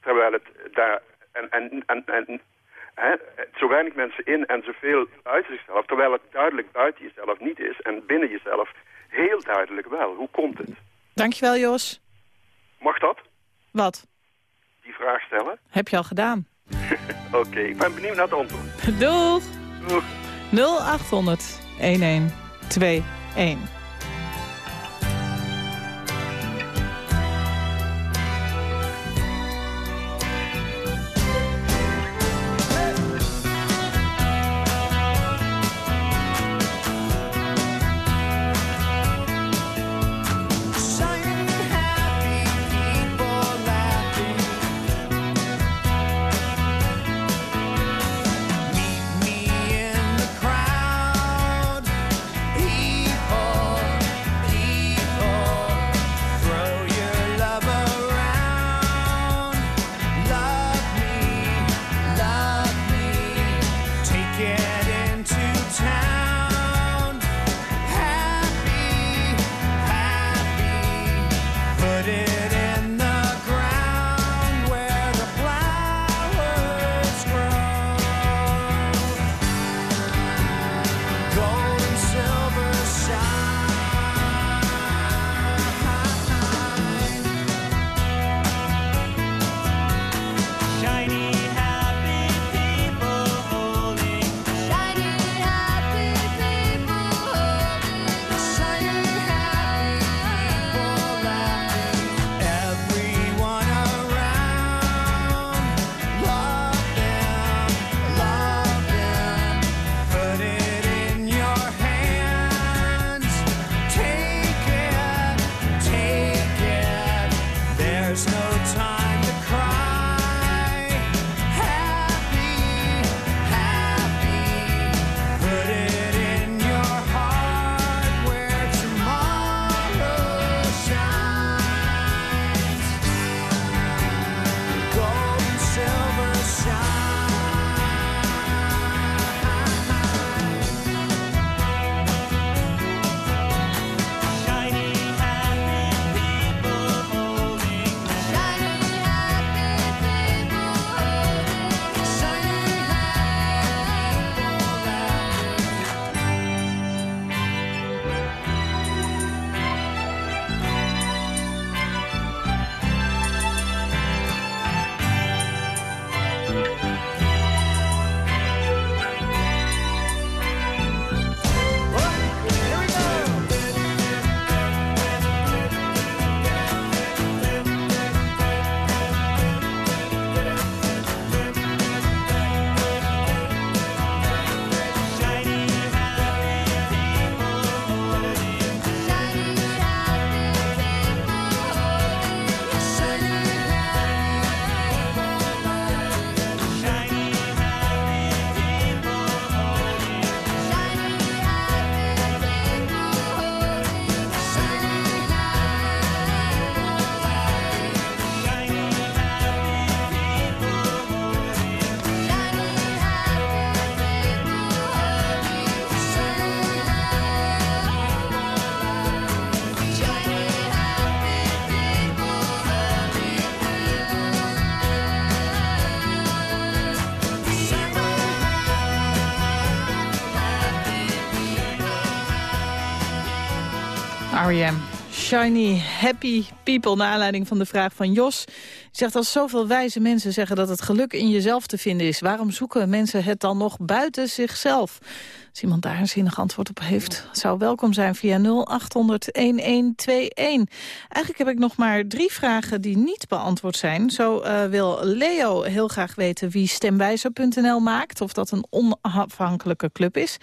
terwijl het daar... En, en, en, en, hè, zo weinig mensen in en zoveel buiten zichzelf... terwijl het duidelijk buiten jezelf niet is... en binnen jezelf heel duidelijk wel. Hoe komt het? Dankjewel, Jos. Mag dat? Wat? Die vraag stellen? Heb je al gedaan? Oké, ik ben benieuwd naar het antwoord. Doeg! Doeg. 0800 1121. R.E.M. Shiny Happy People, naar aanleiding van de vraag van Jos. Zegt, als zoveel wijze mensen zeggen dat het geluk in jezelf te vinden is... waarom zoeken mensen het dan nog buiten zichzelf? Als iemand daar een zinnig antwoord op heeft, zou welkom zijn via 0800-1121. Eigenlijk heb ik nog maar drie vragen die niet beantwoord zijn. Zo uh, wil Leo heel graag weten wie stemwijzer.nl maakt... of dat een onafhankelijke club is.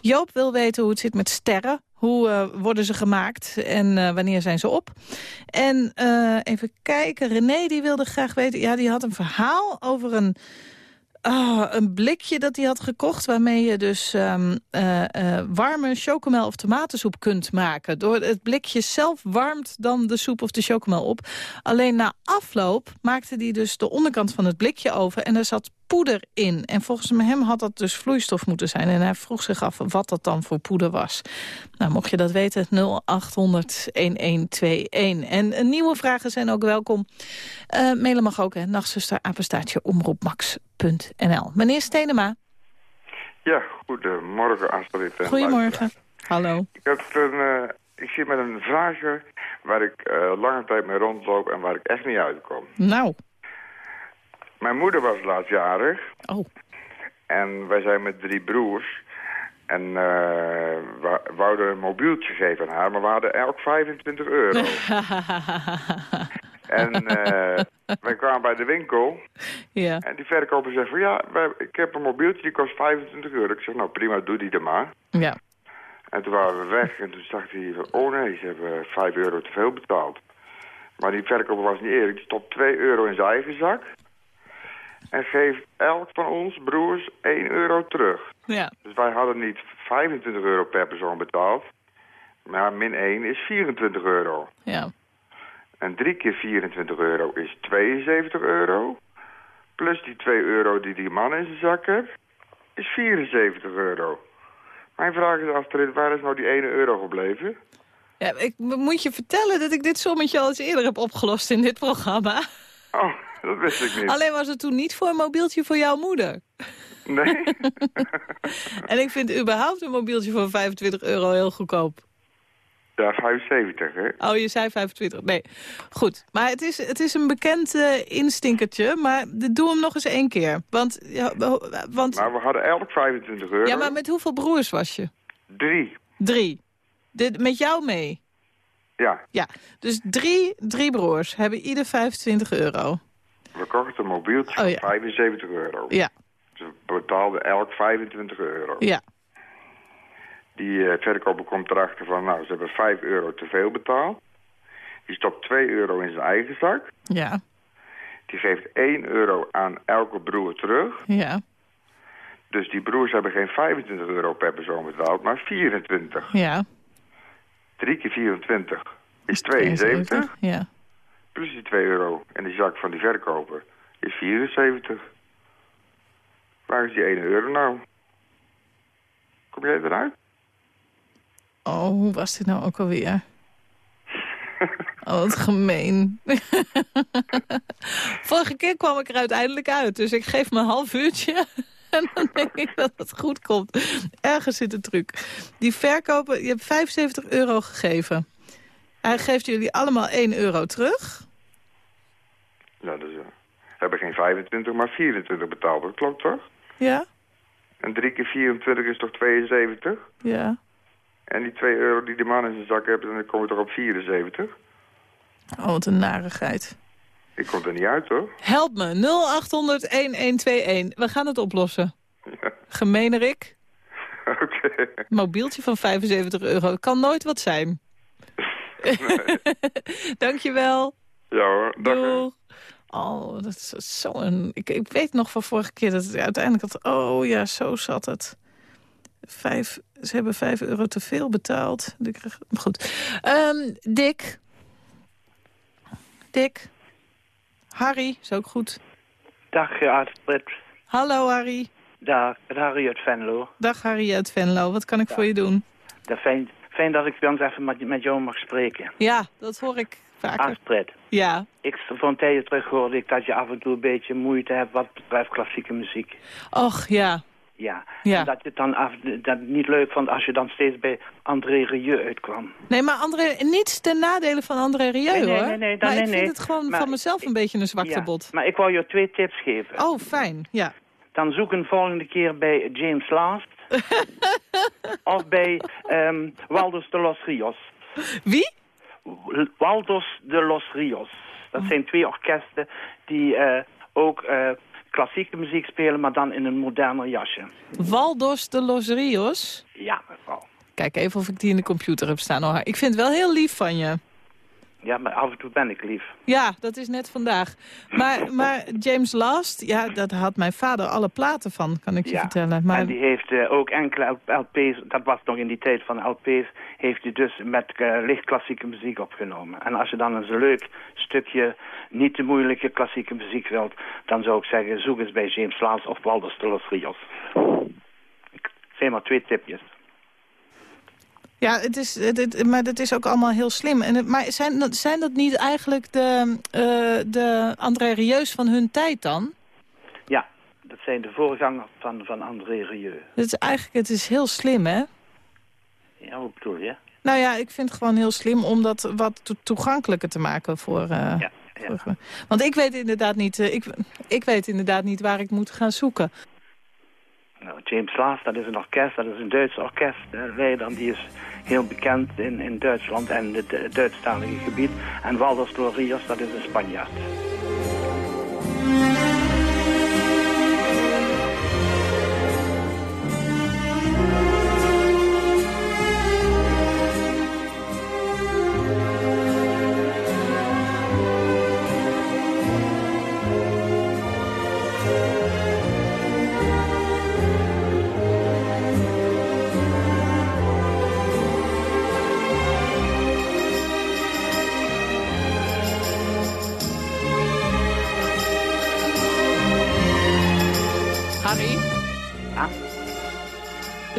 Joop wil weten hoe het zit met sterren hoe uh, worden ze gemaakt en uh, wanneer zijn ze op? En uh, even kijken, René die wilde graag weten... ja, die had een verhaal over een, een blikje dat hij had gekocht... waarmee je dus um, warme chocomel of tomatensoep kunt maken. Door het blikje zelf warmt dan de soep of de chocomel op. Alleen na afloop maakte hij dus de onderkant van het blikje over... en er zat poeder in. En volgens hem had dat dus vloeistof moeten zijn. En hij vroeg zich af wat dat dan voor poeder was. Nou, mocht je dat weten, 0800-1121. En nieuwe vragen zijn ook welkom. Uh, mailen mag ook, hè. Nachtzuster, apenstaartje, omroepmax.nl. Meneer Stenema. Ja, goedemorgen Astrid. Goedemorgen. Hallo. Ik, heb een, uh, ik zit met een vraag waar ik uh, lange tijd mee rondloop en waar ik echt niet uitkom. Nou. Mijn moeder was laatst jarig. Oh. En wij zijn met drie broers. En uh, we wouden een mobieltje geven aan haar, maar we hadden elk 25 euro. en uh, wij kwamen bij de winkel. Ja. En die verkoper zegt van ja, ik heb een mobieltje die kost 25 euro. Ik zeg nou prima, doe die er maar. Ja. En toen waren we weg en toen zag hij van oh nee, ze hebben 5 euro te veel betaald. Maar die verkoper was niet eerlijk, die stopt 2 euro in zijn eigen zak en geeft elk van ons broers 1 euro terug. Ja. Dus wij hadden niet 25 euro per persoon betaald, maar min 1 is 24 euro. Ja. En 3 keer 24 euro is 72 euro. Plus die 2 euro die die man in zijn zak heeft, is 74 euro. Mijn vraag is, Astrid, waar is nou die 1 euro gebleven? Ja, ik moet je vertellen dat ik dit sommetje al eens eerder heb opgelost in dit programma. Oh, dat wist ik niet. Alleen was het toen niet voor een mobieltje voor jouw moeder. Nee. en ik vind überhaupt een mobieltje voor 25 euro heel goedkoop. Ja, 75, hè? Oh, je zei 25. Nee, goed. Maar het is, het is een bekend uh, instinkertje, maar doe hem nog eens één keer. Want, ja, want... Maar we hadden elk 25 euro. Ja, maar met hoeveel broers was je? Drie. Drie. De, met jou mee? Ja. Ja, dus drie, drie broers hebben ieder 25 euro. We kochten een mobieltje oh, ja. 75 euro. Ja. Ze betaalden elk 25 euro. Ja. Die uh, verkoper komt erachter van, nou, ze hebben 5 euro te veel betaald. Die stopt 2 euro in zijn eigen zak. Ja. Die geeft 1 euro aan elke broer terug. Ja. Dus die broers hebben geen 25 euro per persoon betaald, maar 24. Ja. 3 keer 24 is 72. Ja. Plus die 2 euro en die zak van die verkoper is 74. Waar is die 1 euro nou? Kom jij eruit? Oh, hoe was dit nou ook alweer? Oh, wat gemeen. Vorige keer kwam ik er uiteindelijk uit, dus ik geef me een half uurtje... En dan denk ik dat het goed komt. Ergens zit een truc. Die verkoper, je hebt 75 euro gegeven. Hij geeft jullie allemaal 1 euro terug. Ja, dus uh, we hebben geen 25, maar 24 betaald. Dat klopt toch? Ja. En 3 keer 24 is toch 72? Ja. En die 2 euro die de man in zijn zak heeft, dan komen we toch op 74? Oh, wat een narigheid. Ik kom er niet uit, hoor. Help me, 0800-1121. We gaan het oplossen. Ja. Oké. Okay. Mobieltje van 75 euro. Kan nooit wat zijn. Nee. Dankjewel. Ja hoor, dag. Oh, dat is zo'n... Ik, ik weet nog van vorige keer dat het uiteindelijk had... Oh ja, zo zat het. Vijf, ze hebben 5 euro te veel betaald. Goed. Um, Dick. Dick. Harry, is ook goed. Dag, Astrid. Hallo, Harry. Dag, Harry uit Venlo. Dag, Harry uit Venlo. Wat kan ik voor je doen? Dat fijn, fijn dat ik eens even met, met jou mag spreken. Ja, dat hoor ik vaker. Ja. Ik, voor een tijdje terug hoorde ik dat je af en toe een beetje moeite hebt wat betreft klassieke muziek. Och, ja. Ja. Ja. En dat je het dan af, dat niet leuk vond als je dan steeds bij André Rieu uitkwam. Nee, maar André, niets ten nadele van André Rieu, Nee, nee, hoor. nee, nee, maar nee, ik vind nee. het gewoon Maar van mezelf een beetje een zwakte Ja, bot. Maar ik wou je twee tips geven. Oh, fijn, ja. Dan zoek een volgende keer bij James Last. of bij Waldos de los Rios. Wie? Waldos de los Rios. Dat Oh. zijn twee orkesten die eh, ook eh, klassieke muziek spelen, maar dan in een moderner jasje. Waldos de los Rios. Ja, mevrouw. Kijk even of ik die in de computer heb staan. Ik vind het wel heel lief van je. Ja, maar af en toe ben ik lief. Ja, dat is net vandaag. Maar, maar James Last, ja, daar had mijn vader alle platen van, kan ik je Ja, vertellen. Maar En die heeft eh, ook enkele LP's, dat was nog in die tijd van LP's, heeft hij dus met eh, licht klassieke muziek opgenomen. En als je dan eens een leuk stukje, niet te moeilijke klassieke muziek wilt, dan zou ik zeggen, zoek eens bij James Last of Waldos de los Rios. Ik zeg maar twee tipjes. Ja, het is, het, het- maar dat is ook allemaal heel slim. En, het- maar zijn, dat- zijn dat niet eigenlijk de, eh de André Rieus van hun tijd dan? Ja, dat zijn de voorgangers van, van André Rieu. Het is eigenlijk het is heel slim, hè? Ja, hoe bedoel je? Nou ja, ik vind het gewoon heel slim om dat wat to- toegankelijker te maken voor... eh, Ja, ja. voor- want ik weet inderdaad niet, eh, ik, ik weet inderdaad niet waar ik moet gaan zoeken. Nou, James Last, dat is een orkest, dat is een Duits orkest. Leider, die is heel bekend in, in Duitsland en het Duitsstalige gebied. En Waldos Glorios, dat is een Spanjaard.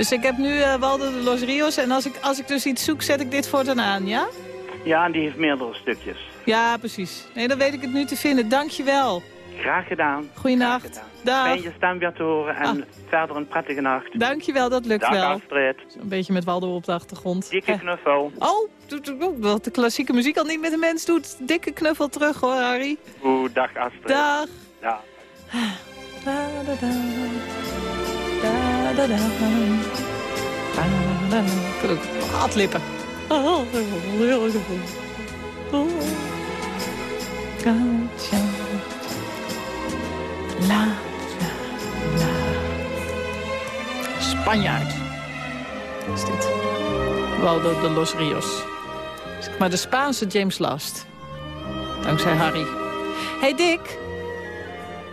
Dus ik heb nu eh Waldo de Los Rios en als ik, als ik dus iets zoek, zet ik dit voortaan aan, ja? Ja, en die heeft meerdere stukjes. Ja, precies. Nee, dan weet ik het nu te vinden. Dank je wel. Graag gedaan. Goeienacht. Dag. Fijn je stem weer te horen en Ah. verder een prettige nacht. Dank je wel, dat lukt Dag wel. Astrid. Een beetje met Waldo op de achtergrond. Dikke knuffel. Oh, wat de klassieke muziek al niet met een mens doet. Dikke knuffel terug hoor, Harry. Oeh, dag Astrid. Dag. Ja. Da, da. Da, adlippen. Gotcha. La. Spanjaard. Is dit. Waldo de Los Rios. Zeg maar de Spaanse James Last. Dankzij Harry. Hey Dick.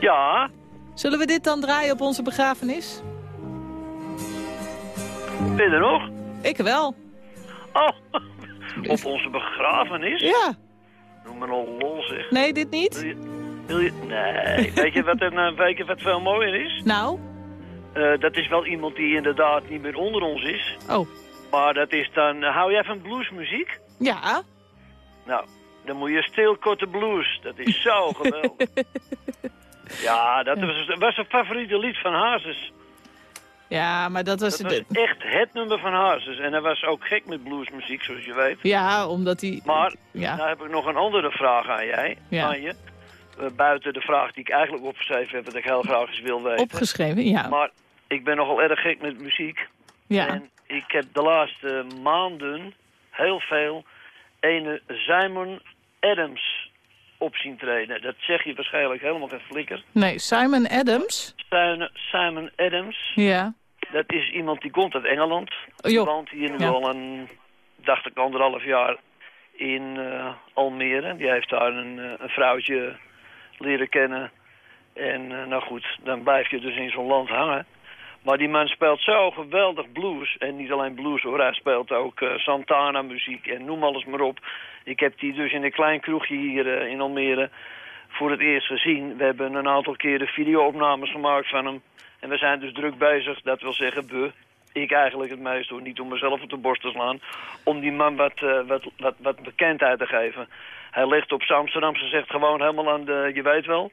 Ja, Zullen we dit dan draaien op onze begrafenis? Ben je er nog? Ik wel. Oh, op onze begrafenis? Ja. Noem me al lol zeg. Nee, dit niet? Wil je, wil je, nee, weet je wat, er, eh, weet je wat veel mooier is? Nou? Eh, dat is wel iemand die inderdaad niet meer onder ons is. Oh. Maar dat is dan, eh, hou jij van bluesmuziek? Ja. Nou, dan moet je Still Cut the Blues. Dat is zo geweldig. ja, dat was, dat was een favoriete lied van Hazes. Ja, maar dat was... Dat was echt het nummer van Hazes. En hij was ook gek met bluesmuziek, zoals je weet. Ja, omdat hij... Maar, Ja. nou heb ik nog een andere vraag aan jij, Ja. aan je. Eh, buiten de vraag die ik eigenlijk opgeschreven heb, wat ik heel graag eens wil weten. Opgeschreven, ja. Maar ik ben nogal erg gek met muziek. Ja. En ik heb de laatste maanden heel veel ene Simon Adams op zien treden. Dat zeg je waarschijnlijk helemaal geen flikker. Nee, Simon Adams. Simon- Simon Adams, Ja. dat is iemand die komt uit Engeland. Die joh. woont hier nu Ja. al een, dacht ik, anderhalf jaar in eh, Almere. Die heeft daar een, eh, een vrouwtje leren kennen. En eh, nou goed, dan blijf je dus in zo'n land hangen. Maar die man speelt zo geweldig blues. En niet alleen blues hoor, hij speelt ook eh, Santana muziek en noem alles maar op. Ik heb die dus in een klein kroegje hier eh, in Almere voor het eerst gezien. We hebben een aantal keren video-opnames gemaakt van hem. En we zijn dus druk bezig, dat wil zeggen we, ik eigenlijk het meest hoor, niet om mezelf op de borst te slaan, om die man wat, eh, wat, wat, wat bekendheid te geven. Hij ligt op Amsterdam, ze zegt gewoon helemaal aan de, je weet wel,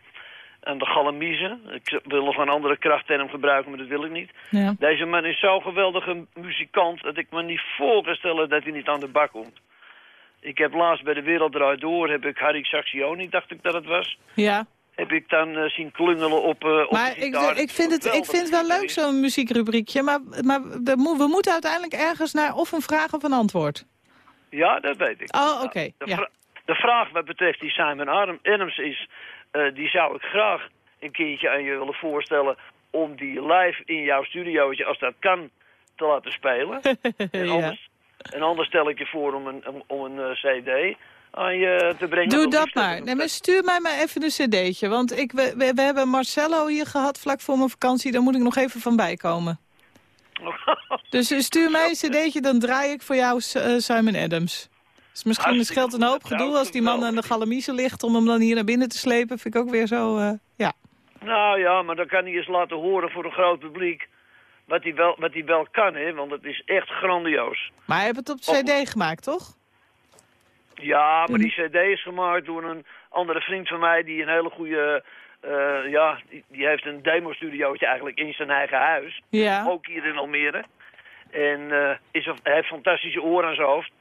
aan de galamiezen. Ik wil nog een andere krachtterm gebruiken, maar dat wil ik niet. Ja. Deze man is zo'n geweldige muzikant dat ik me niet voor kan stellen dat hij niet aan de bak komt. Ik heb laatst bij de Wereld Draait Door, heb ik Harry Saxioni, dacht ik dat het was, Ja, heb ik dan eh, zien klungelen op, eh op maar ik, ik, vind het, ik vind het wel leuk, zo'n muziekrubriekje. Maar, maar we, mo- we moeten uiteindelijk ergens naar of een vraag of een antwoord. Ja, dat weet ik. Oh, oké. De, ja. vra- de vraag wat betreft die Simon Adam- Adams is, eh, die zou ik graag een keertje aan je willen voorstellen om die live in jouw studiootje, als dat kan, te laten spelen. en, Ja. anders, en anders stel ik je voor om een, om, om een eh, cd aan je te brengen. Doe dat maar. te- Nee, maar stuur mij maar even een cd'tje. Want ik, we, we, hebben Marcello hier gehad vlak voor mijn vakantie. Daar moet ik nog even van bijkomen. Dus eh, stuur mij een cd'tje, dan draai ik voor jou Simon Adams. Dus misschien scheelt een hoop gedoe zou als die man aan de galamiezen ligt... om hem dan hier naar binnen te slepen. Vind ik ook weer zo, eh, ja. Nou ja, maar dan kan hij eens laten horen voor een groot publiek wat hij wel, wat hij wel kan, hè, want het is echt grandioos. Maar hij heeft het op cd gemaakt, toch? Ja, maar die cd is gemaakt door een andere vriend van mij die een hele goede... eh, ja, die, die heeft een demo-studiootje eigenlijk in zijn eigen huis. Ja. Ook hier in Almere. En eh, is, hij heeft fantastische oren aan zijn hoofd.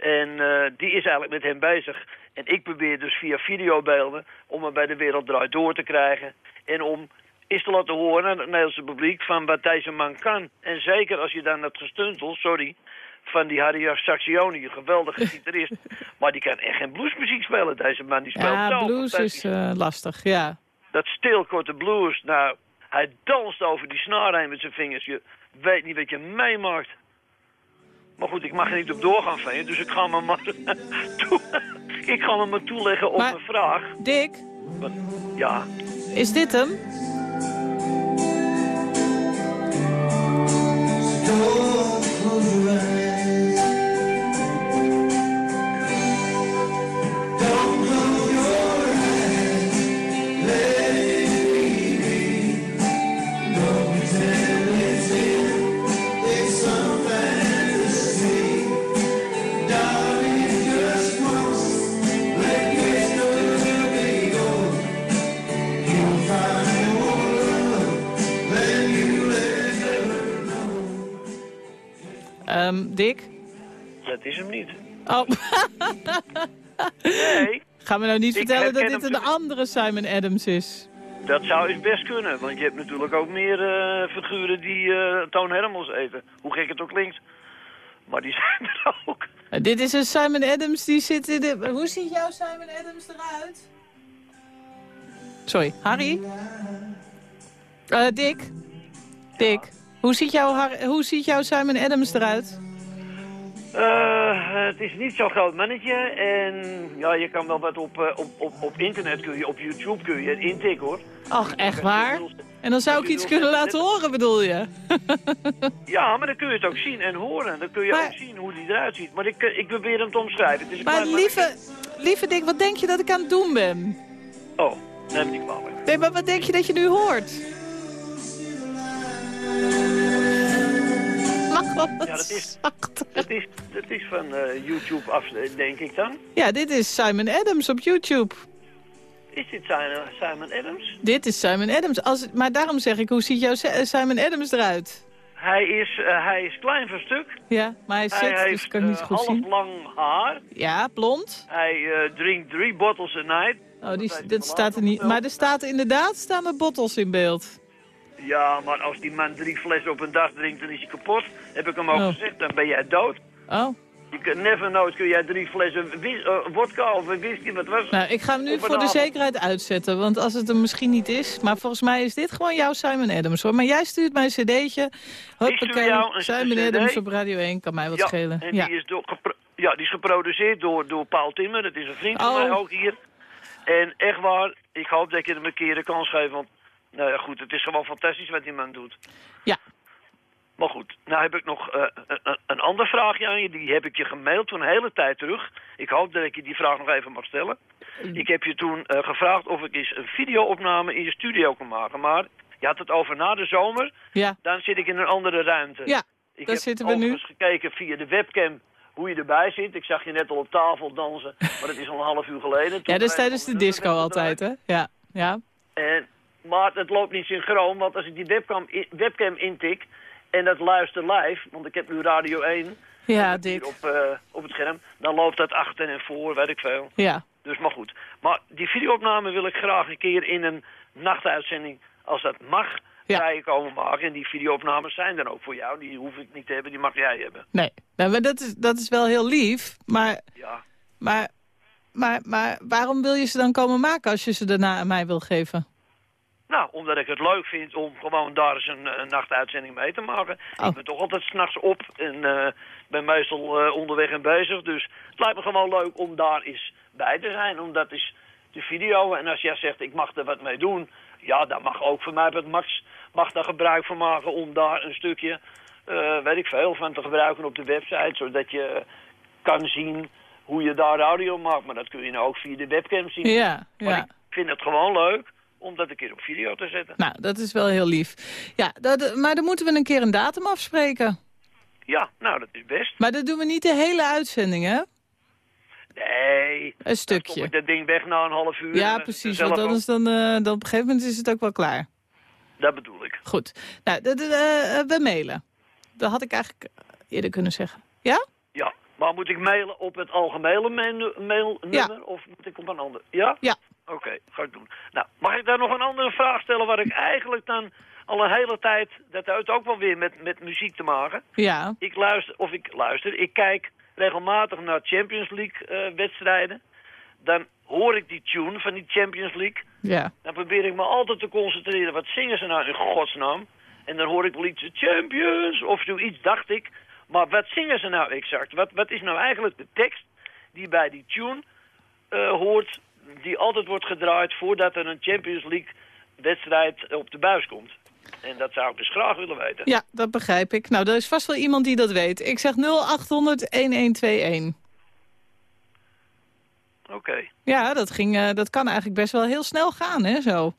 En eh, die is eigenlijk met hem bezig. En ik probeer dus via videobeelden om hem bij de Wereld Draait Door te krijgen. En om eens te laten horen aan het Nederlandse publiek van wat deze man kan. En zeker als je dan dat gestuntel, sorry, van die Harry Saxioni, een geweldige gitarist. maar die kan echt geen bluesmuziek spelen, deze man. Die speelt Ja, zo blues is eh, lastig, ja. Dat stilkorte blues, nou, hij danst over die snaar heen met zijn vingers. Je weet niet wat je meemaakt. Maar goed, ik mag er niet op doorgaan van je, dus ik ga me maar, toe, ik ga me maar toeleggen op Maar- mijn vraag. Dick, Ja, is dit hem? Ehm, Dick? dat is hem niet. Oh, Nee, gaan we nou niet Ik vertellen dat dit een andere Simon Adams is? dat zou eens best kunnen, want je hebt natuurlijk ook meer eh, figuren die eh Toon Hermels eten. Hoe gek het ook klinkt. Maar die zijn er ook. Eh, dit is een Simon Adams die zit in de... Hoe ziet jouw Simon Adams eruit? Sorry, Harry? Dick? Dick? Hoe ziet, jouw hoe ziet jouw Simon Adams eruit? Eh, het is niet zo'n groot mannetje en ja, je kan wel wat op, eh, op, op, op internet kun je, op YouTube kun je het intikken hoor. Ach, echt waar? En dan zou ik iets kunnen laten horen, bedoel je? Ja, maar dan kun je het ook zien en horen. Dan kun je Maar- ook zien hoe die eruit ziet. Maar ik, eh, ik probeer hem te omschrijven. Het is een Maar klein lieve, lieve Dick, wat denk je dat ik aan het doen ben? Oh, neem me niet kwalijk. Nee, maar wat denk je dat je nu hoort? Ja, dat is-. Dat is, dat is van eh, YouTube af, eh, denk ik dan. Ja, dit is Simon Adams op YouTube. Is dit Simon, Simon Adams? Dit is Simon Adams. Als, maar daarom zeg ik, hoe ziet jouw Si- Simon Adams eruit? Hij is, eh, hij is klein van stuk. Ja, maar hij Hij zit, dus heeft kan ik niet eh, goed half zien. lang haar. Ja, blond. Hij eh, drinkt drie bottles a night. Oh, die, hij staat er niet. Maar er staat inderdaad staan er bottles in beeld. Ja, maar als die man drie flessen op een dag drinkt, dan is hij kapot. Heb ik hem ook Oh. gezegd, dan ben jij dood. Oh, Je kunt never nooit kun jij drie flessen wis, eh, of whisky, wat was het? nou, ik ga hem nu voor de zekerheid uitzetten. Want als het er misschien niet is... Maar volgens mij is dit gewoon jouw Simon Adams, hoor. Maar jij stuurt mij een cd'tje. Hoppakee, Simon CD. Adams op Radio 1. Kan mij wat ja, schelen. En Ja. Die is door, ja, die is geproduceerd door, door Paul Timmer. Dat is een vriend van Oh. mij ook hier. En echt waar, ik hoop dat je hem een keer de kans geeft. Want, nou ja, goed, het is gewoon fantastisch wat die man doet. Ja. Maar goed, nou heb ik nog eh, een, ander vraagje aan je. Die heb ik je gemaild toen een hele tijd terug. Ik hoop dat ik je die vraag nog even mag stellen. Ik heb je toen eh, gevraagd of ik eens een videoopname in je studio kon maken. Maar je had het over na de zomer. Ja, Dan zit ik in een andere ruimte. ja. Ik daar zitten we nu. overigens gekeken via de webcam hoe je erbij zit. Ik zag je net al op tafel dansen, maar dat is al een half uur geleden. Toen Ja, dat is tijdens de disco altijd, hè? Ja, ja. En, maar het loopt niet synchroon, want als ik die webcam, webcam intik en dat luister live, want ik heb nu Radio 1 Ja, op, eh, op het scherm, dan loopt dat achter en voor, weet ik veel. Ja. Dus maar goed. Maar die videoopname wil ik graag een keer in een nachtuitzending, als dat mag, Ja. bij je komen maken. En die videoopnames zijn dan ook voor jou. Die hoef ik niet te hebben, die mag jij hebben. Nee, nou, maar dat is, dat is wel heel lief. Maar, Ja. maar, maar, maar waarom wil je ze dan komen maken als je ze daarna aan mij wil geven? Nou, omdat ik het leuk vind om gewoon daar eens een, een nachtuitzending mee te maken. Oh. Ik ben toch altijd s'nachts op en eh, ben meestal eh, onderweg en bezig. Dus het lijkt me gewoon leuk om daar eens bij te zijn. Omdat is de video. En als jij zegt, ik mag er wat mee doen. Ja, dan mag ook voor mij Max mag daar gebruik van maken om daar een stukje, eh, weet ik veel, van te gebruiken op de website. Zodat je kan zien hoe je daar audio maakt. Maar dat kun je nou ook via de webcam zien. Ja, Maar ja. ik vind het gewoon leuk om dat een keer op video te zetten. Nou, dat is wel heel lief. Ja, dat, maar dan moeten we een keer een datum afspreken. Ja, nou, dat is best. Maar dat doen we niet de hele uitzending, hè? Nee. Een stukje. ik dat ding weg na een half uur. Ja, precies. Want dan is dan, eh, dan op een gegeven moment is het ook wel klaar. Dat bedoel ik. Goed. Nou, eh, we mailen. Dat had ik eigenlijk eerder kunnen zeggen. Ja? Ja. Maar moet ik mailen op het algemene mail- mailnummer of moet ik op een ander? Ja? Ja. Oké, ga ik doen. Nou, mag ik daar nog een andere vraag stellen waar ik eigenlijk dan al een hele tijd... Dat heeft ook wel weer met, met muziek te maken. Ja. Ik luister, of ik luister, ik kijk regelmatig naar Champions League eh, wedstrijden. Dan hoor ik die tune van die Champions League. Ja. Dan probeer ik me altijd te concentreren. Wat zingen ze nou in godsnaam? En dan hoor ik wel iets, Champions of zoiets, dacht ik. Maar wat zingen ze nou exact? Wat, wat is nou eigenlijk de tekst die bij die tune eh, hoort... die altijd wordt gedraaid voordat er een Champions League wedstrijd op de buis komt? En dat zou ik dus graag willen weten. Ja, dat begrijp ik. Nou, er is vast wel iemand die dat weet. Ik zeg 0800-1121. Oké. Ja, dat, ging, eh, dat kan eigenlijk best wel heel snel gaan, hè, zo.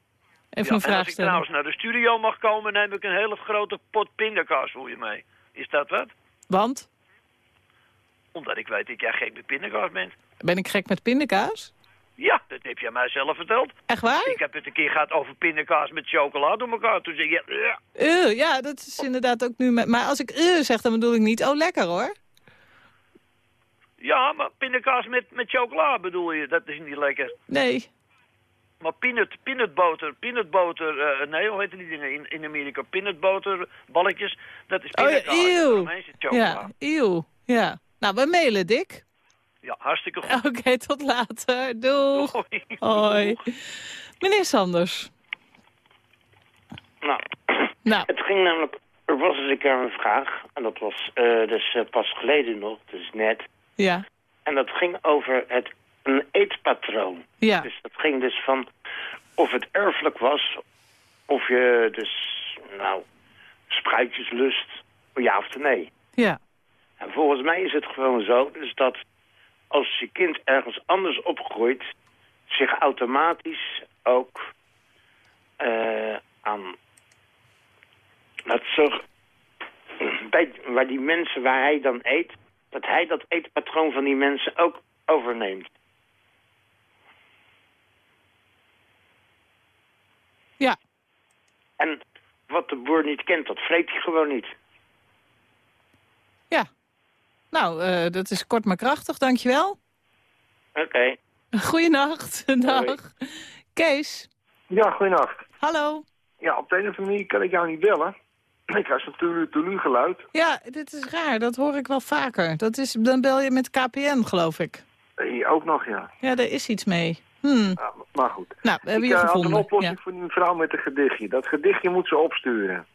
Even Ja, een en vraag als ik stellen. trouwens naar de studio mag komen... neem ik een hele grote pot pindakaas voor je mee. Is dat wat? Want? Omdat ik weet dat jij gek met pindakaas bent. Ben ik gek met pindakaas? Ja, dat heb jij mij zelf verteld. Echt waar? Ik heb het een keer gehad over pindakaas met chocola door elkaar. Toen zei je, ja, Eh, ja, dat is inderdaad ook nu... Met, maar als ik eh zeg, dan bedoel ik niet... Oh, lekker hoor. ja, maar pindakaas met, met chocola bedoel je, dat is niet lekker. Nee. Maar peanut, peanutboter, peanutboter, eh nee, hoe heet die dingen in, in Amerika? Peanutboter, balletjes, dat is Oh ja, pindakaas. eeuw. Ja, eeuw. Ja. Nou, we mailen, Dick. Ja, hartstikke goed. Oké, tot later. Doeg. Hoi. Hoi. Meneer Sanders. Nou, Nou, het ging namelijk... Er was eens een keer een vraag. En dat was eh, dus eh, pas geleden nog, dus net. ja. En dat ging over het, een eetpatroon. Ja. Dus dat ging dus van of het erfelijk was... of je dus, nou, spruitjes lust, ja of nee. Ja. En volgens mij is het gewoon zo, dus dat als je kind ergens anders opgroeit, zich automatisch ook eh, aan dat zorg bij waar die mensen waar hij dan eet, dat hij dat eetpatroon van die mensen ook overneemt. Ja. En wat de boer niet kent, dat vreet hij gewoon niet. Nou, eh, dat is kort maar krachtig, dankjewel. Oké. Goeienacht. Dag. Kees. Ja, goeienacht. Hallo. Ja, op de een of andere manier kan ik jou niet bellen. Ik krijg zo'n tulu tulu geluid. Ja, dit is raar. Dat hoor ik wel vaker. Dat is, dan bel je met KPN, geloof ik. Eh, ook nog, ja. Ja, daar is iets mee. Hmm. Ja, maar goed. Nou, we hebben ik je eh, had gevonden. een oplossing Ja. voor die mevrouw met een gedichtje. Dat gedichtje moet ze opsturen.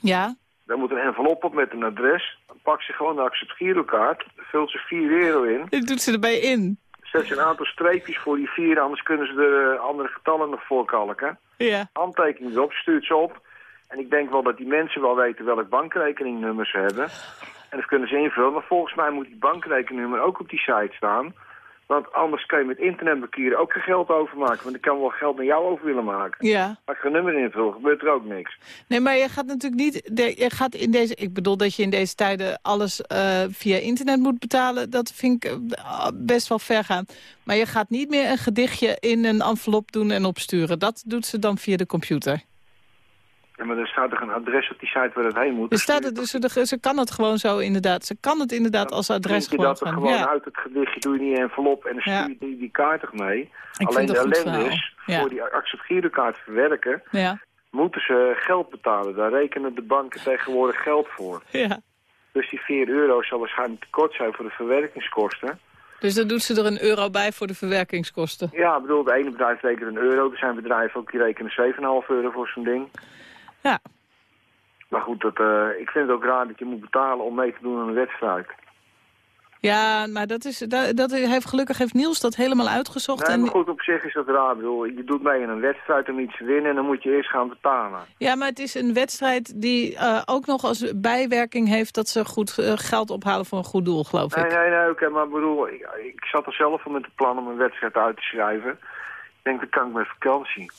ja? Daar moet een envelop op met een adres. Dan pakt ze gewoon de accept girokaart. Vult ze 4 euro in. Dit doet ze erbij in. Zet ze een aantal streepjes voor die vier, anders kunnen ze er eh, andere getallen nog voor kalken. Ja. Handtekening erop, stuurt ze op. En ik denk wel dat die mensen wel weten welk bankrekeningnummer ze hebben. En dat kunnen ze invullen. Maar volgens mij moet die bankrekeningnummer ook op die site staan. Want anders kan je met internetbankieren ook geen geld overmaken. Want ik kan wel geld naar jou over willen maken. Ja. Als ik een nummer invul, gebeurt er ook niks. Nee, maar je gaat natuurlijk niet... de- je gaat in deze, ik bedoel dat je in deze tijden alles eh, via internet moet betalen. Dat vind ik eh, best wel ver gaan. Maar je gaat niet meer een gedichtje in een envelop doen en opsturen. Dat doet ze dan via de computer. Ja, maar er staat toch een adres op die site waar het heen moet. Er staat het, dus ze, ze kan het gewoon zo inderdaad. Ze kan het inderdaad als adres Print je gewoon dat er gewoon Ja. uit het gedichtje, doe je niet in een envelop en dan stuur je die, die kaart toch mee. Alleen de ellende is, voor die accept girokaart verwerken, Ja. moeten ze geld betalen. Daar rekenen de banken tegenwoordig geld voor. Ja. Dus die 4 euro zal waarschijnlijk tekort zijn voor de verwerkingskosten. Dus dan doet ze er een euro bij voor de verwerkingskosten. Ja, ik bedoel, de ene bedrijf rekent een euro. Er zijn bedrijven ook die rekenen 7,5 euro voor zo'n ding. Ja. Maar goed, dat, eh, ik vind het ook raar dat je moet betalen om mee te doen aan een wedstrijd. Ja, maar dat is, dat, dat heeft, gelukkig heeft Niels dat helemaal uitgezocht. Nee, en, maar goed, op zich is dat raar. Bedoel, je doet mee in een wedstrijd om iets te winnen en dan moet je eerst gaan betalen. Ja, maar het is een wedstrijd die eh, ook nog als bijwerking heeft... dat ze goed eh, geld ophalen voor een goed doel, geloof Nee, ik. nee, nee, oké, maar ik bedoel, ik, ik zat er zelf al met het plan om een wedstrijd uit te schrijven. Ik denk, dan kan ik met vakantie.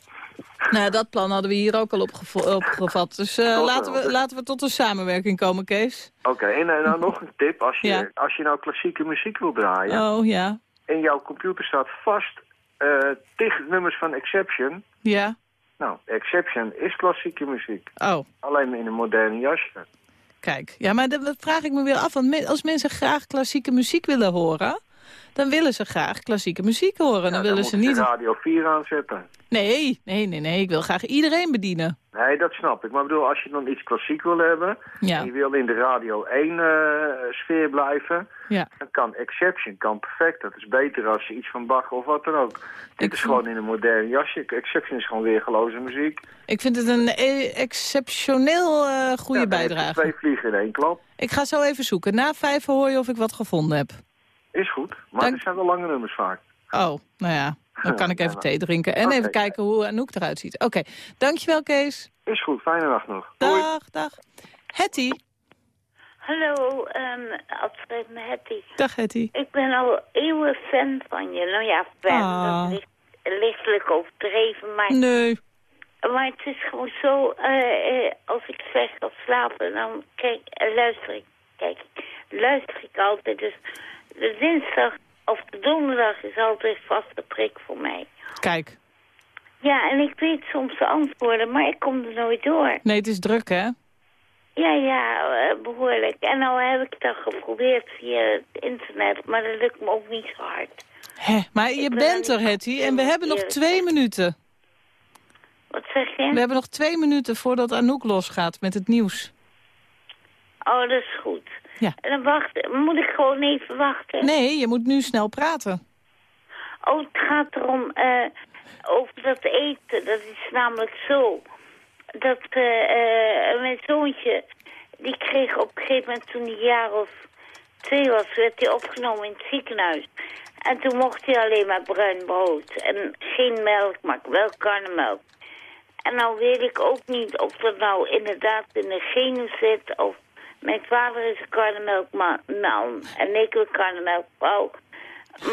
Nou, dat plan hadden we hier ook al opgevat. Dus eh, laten, we, laten we tot een samenwerking komen, Kees. Oké, en eh, nou nog een tip. Als je, Ja. als je nou klassieke muziek wil draaien... Oh, ja. en jouw computer staat vast tegen nummers van Exception... Ja. Nou, Exception is klassieke muziek. Oh, Alleen in een moderne jasje. kijk. Ja, maar dat vraag ik me weer af. Want als mensen graag klassieke muziek willen horen... dan willen ze graag klassieke muziek horen. Dan willen dan ze niet... Radio 4 aanzetten. Nee, nee, nee, nee. Ik wil graag iedereen bedienen. Nee, dat snap ik. Maar ik bedoel, als je dan iets klassiek wil hebben... Ja. en je wil in de Radio 1-sfeer blijven... Ja. dan kan Exception kan perfect. Dat is beter als je iets van Bach of wat dan ook. Dit is gewoon in een moderne jasje. Exception is gewoon weergeloze muziek. Ik vind het een eh, exceptioneel eh goede Ja, bijdrage. Twee vliegen in één klap. Ik ga zo even zoeken. Na vijf hoor je of ik wat gevonden heb. Is goed. Maar Dank- er zijn wel lange nummers vaak. Oh, nou ja. Dan kan ik even nou. thee drinken. En even kijken hoe Anouk eruit ziet. Oké, dankjewel Kees. Is goed. Fijne nacht nog. Dag, dag. Hetty. Hallo, um, Astrid en Hetty. Dag Hetty. Ik ben al eeuwen fan van je. Nou ja, fan, Ah. dat ligt lichtelijk overdreven, maar... Nee. Maar het is gewoon zo, eh, eh, als ik slecht ga slapen, dan kijk, eh, luister ik, kijk, luister ik altijd. Dus de dinsdag of de donderdag is altijd vaste prik voor mij. Kijk. Ja, en ik weet soms de antwoorden, maar ik kom er nooit door. Nee, het is druk hè? Ja, ja, eh, behoorlijk. En nou heb ik het dan geprobeerd via het internet, maar dat lukt me ook niet zo hard. Hè, maar je ben bent er Hetty en we hebben nog twee minuten. Wat zeg je? We hebben nog twee minuten voordat Anouk losgaat met het nieuws. Oh, dat is goed. Ja. En dan wacht, moet ik gewoon even wachten? Nee, je moet nu snel praten. Oh, het gaat erom eh, over dat eten. Dat is namelijk zo. Dat eh, eh, mijn zoontje, die kreeg op een gegeven moment toen hij jaar of twee was, werd hij opgenomen in het ziekenhuis. En toen mocht hij alleen maar bruin brood. En geen melk, maar wel karnemelk. En nou weet ik ook niet of dat nou inderdaad in de genen zit. Of mijn vader is een karnemelkman en ik een karnemelkvrouw.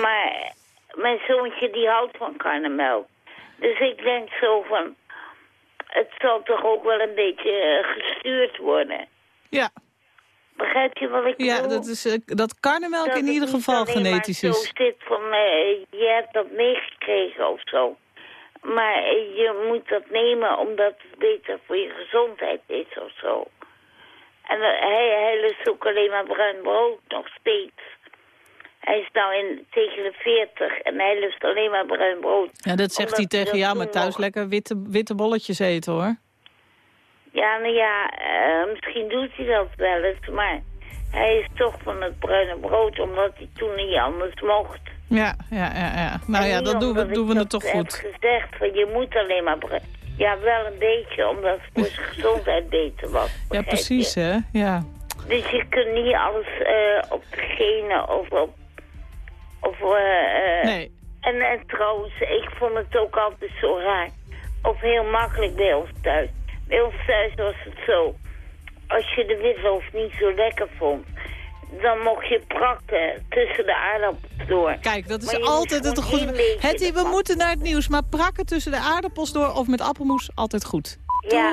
Maar mijn zoontje die houdt van karnemelk. Dus ik denk zo van, het zal toch ook wel een beetje eh, gestuurd worden. Ja. Begrijp je wat ik Ja, bedoel? dat, is, eh, dat karnemelk Dat in ieder geval genetisch zo is. zit van, eh, je hebt dat meegekregen of zo. Maar je moet dat nemen omdat het beter voor je gezondheid is of zo. En hij, hij lust ook alleen maar bruin brood nog steeds. Hij is nou in, tegen de 40 en hij lust alleen maar bruin brood. Ja, dat zegt hij tegen jou, maar thuis nog- lekker witte, witte bolletjes eten hoor. Ja, nou ja, eh, misschien doet hij dat wel eens, maar hij is toch van het bruine brood, omdat hij toen niet anders mocht. Ja, ja, ja. ja. Nou En ja, dat doen we, doen ik we het toch heb goed. gezegd van je moet alleen maar... bruin- Ja, wel een beetje, omdat het voor zijn gezondheid beter was. Ja, precies je? hè. Ja. Dus je kunt niet alles eh, op de genen of op... Of, eh, eh, Nee. En, en trouwens, ik vond het ook altijd zo raar. Of heel makkelijk bij ons thuis. Bij ons thuis was het zo. Als je de witloof niet zo lekker vond, dan mocht je prakken tussen de aardappels door. Kijk, dat is altijd het goede. Hetty, we moeten naar het nieuws. Maar prakken tussen de aardappels door of met appelmoes, altijd goed. Ja,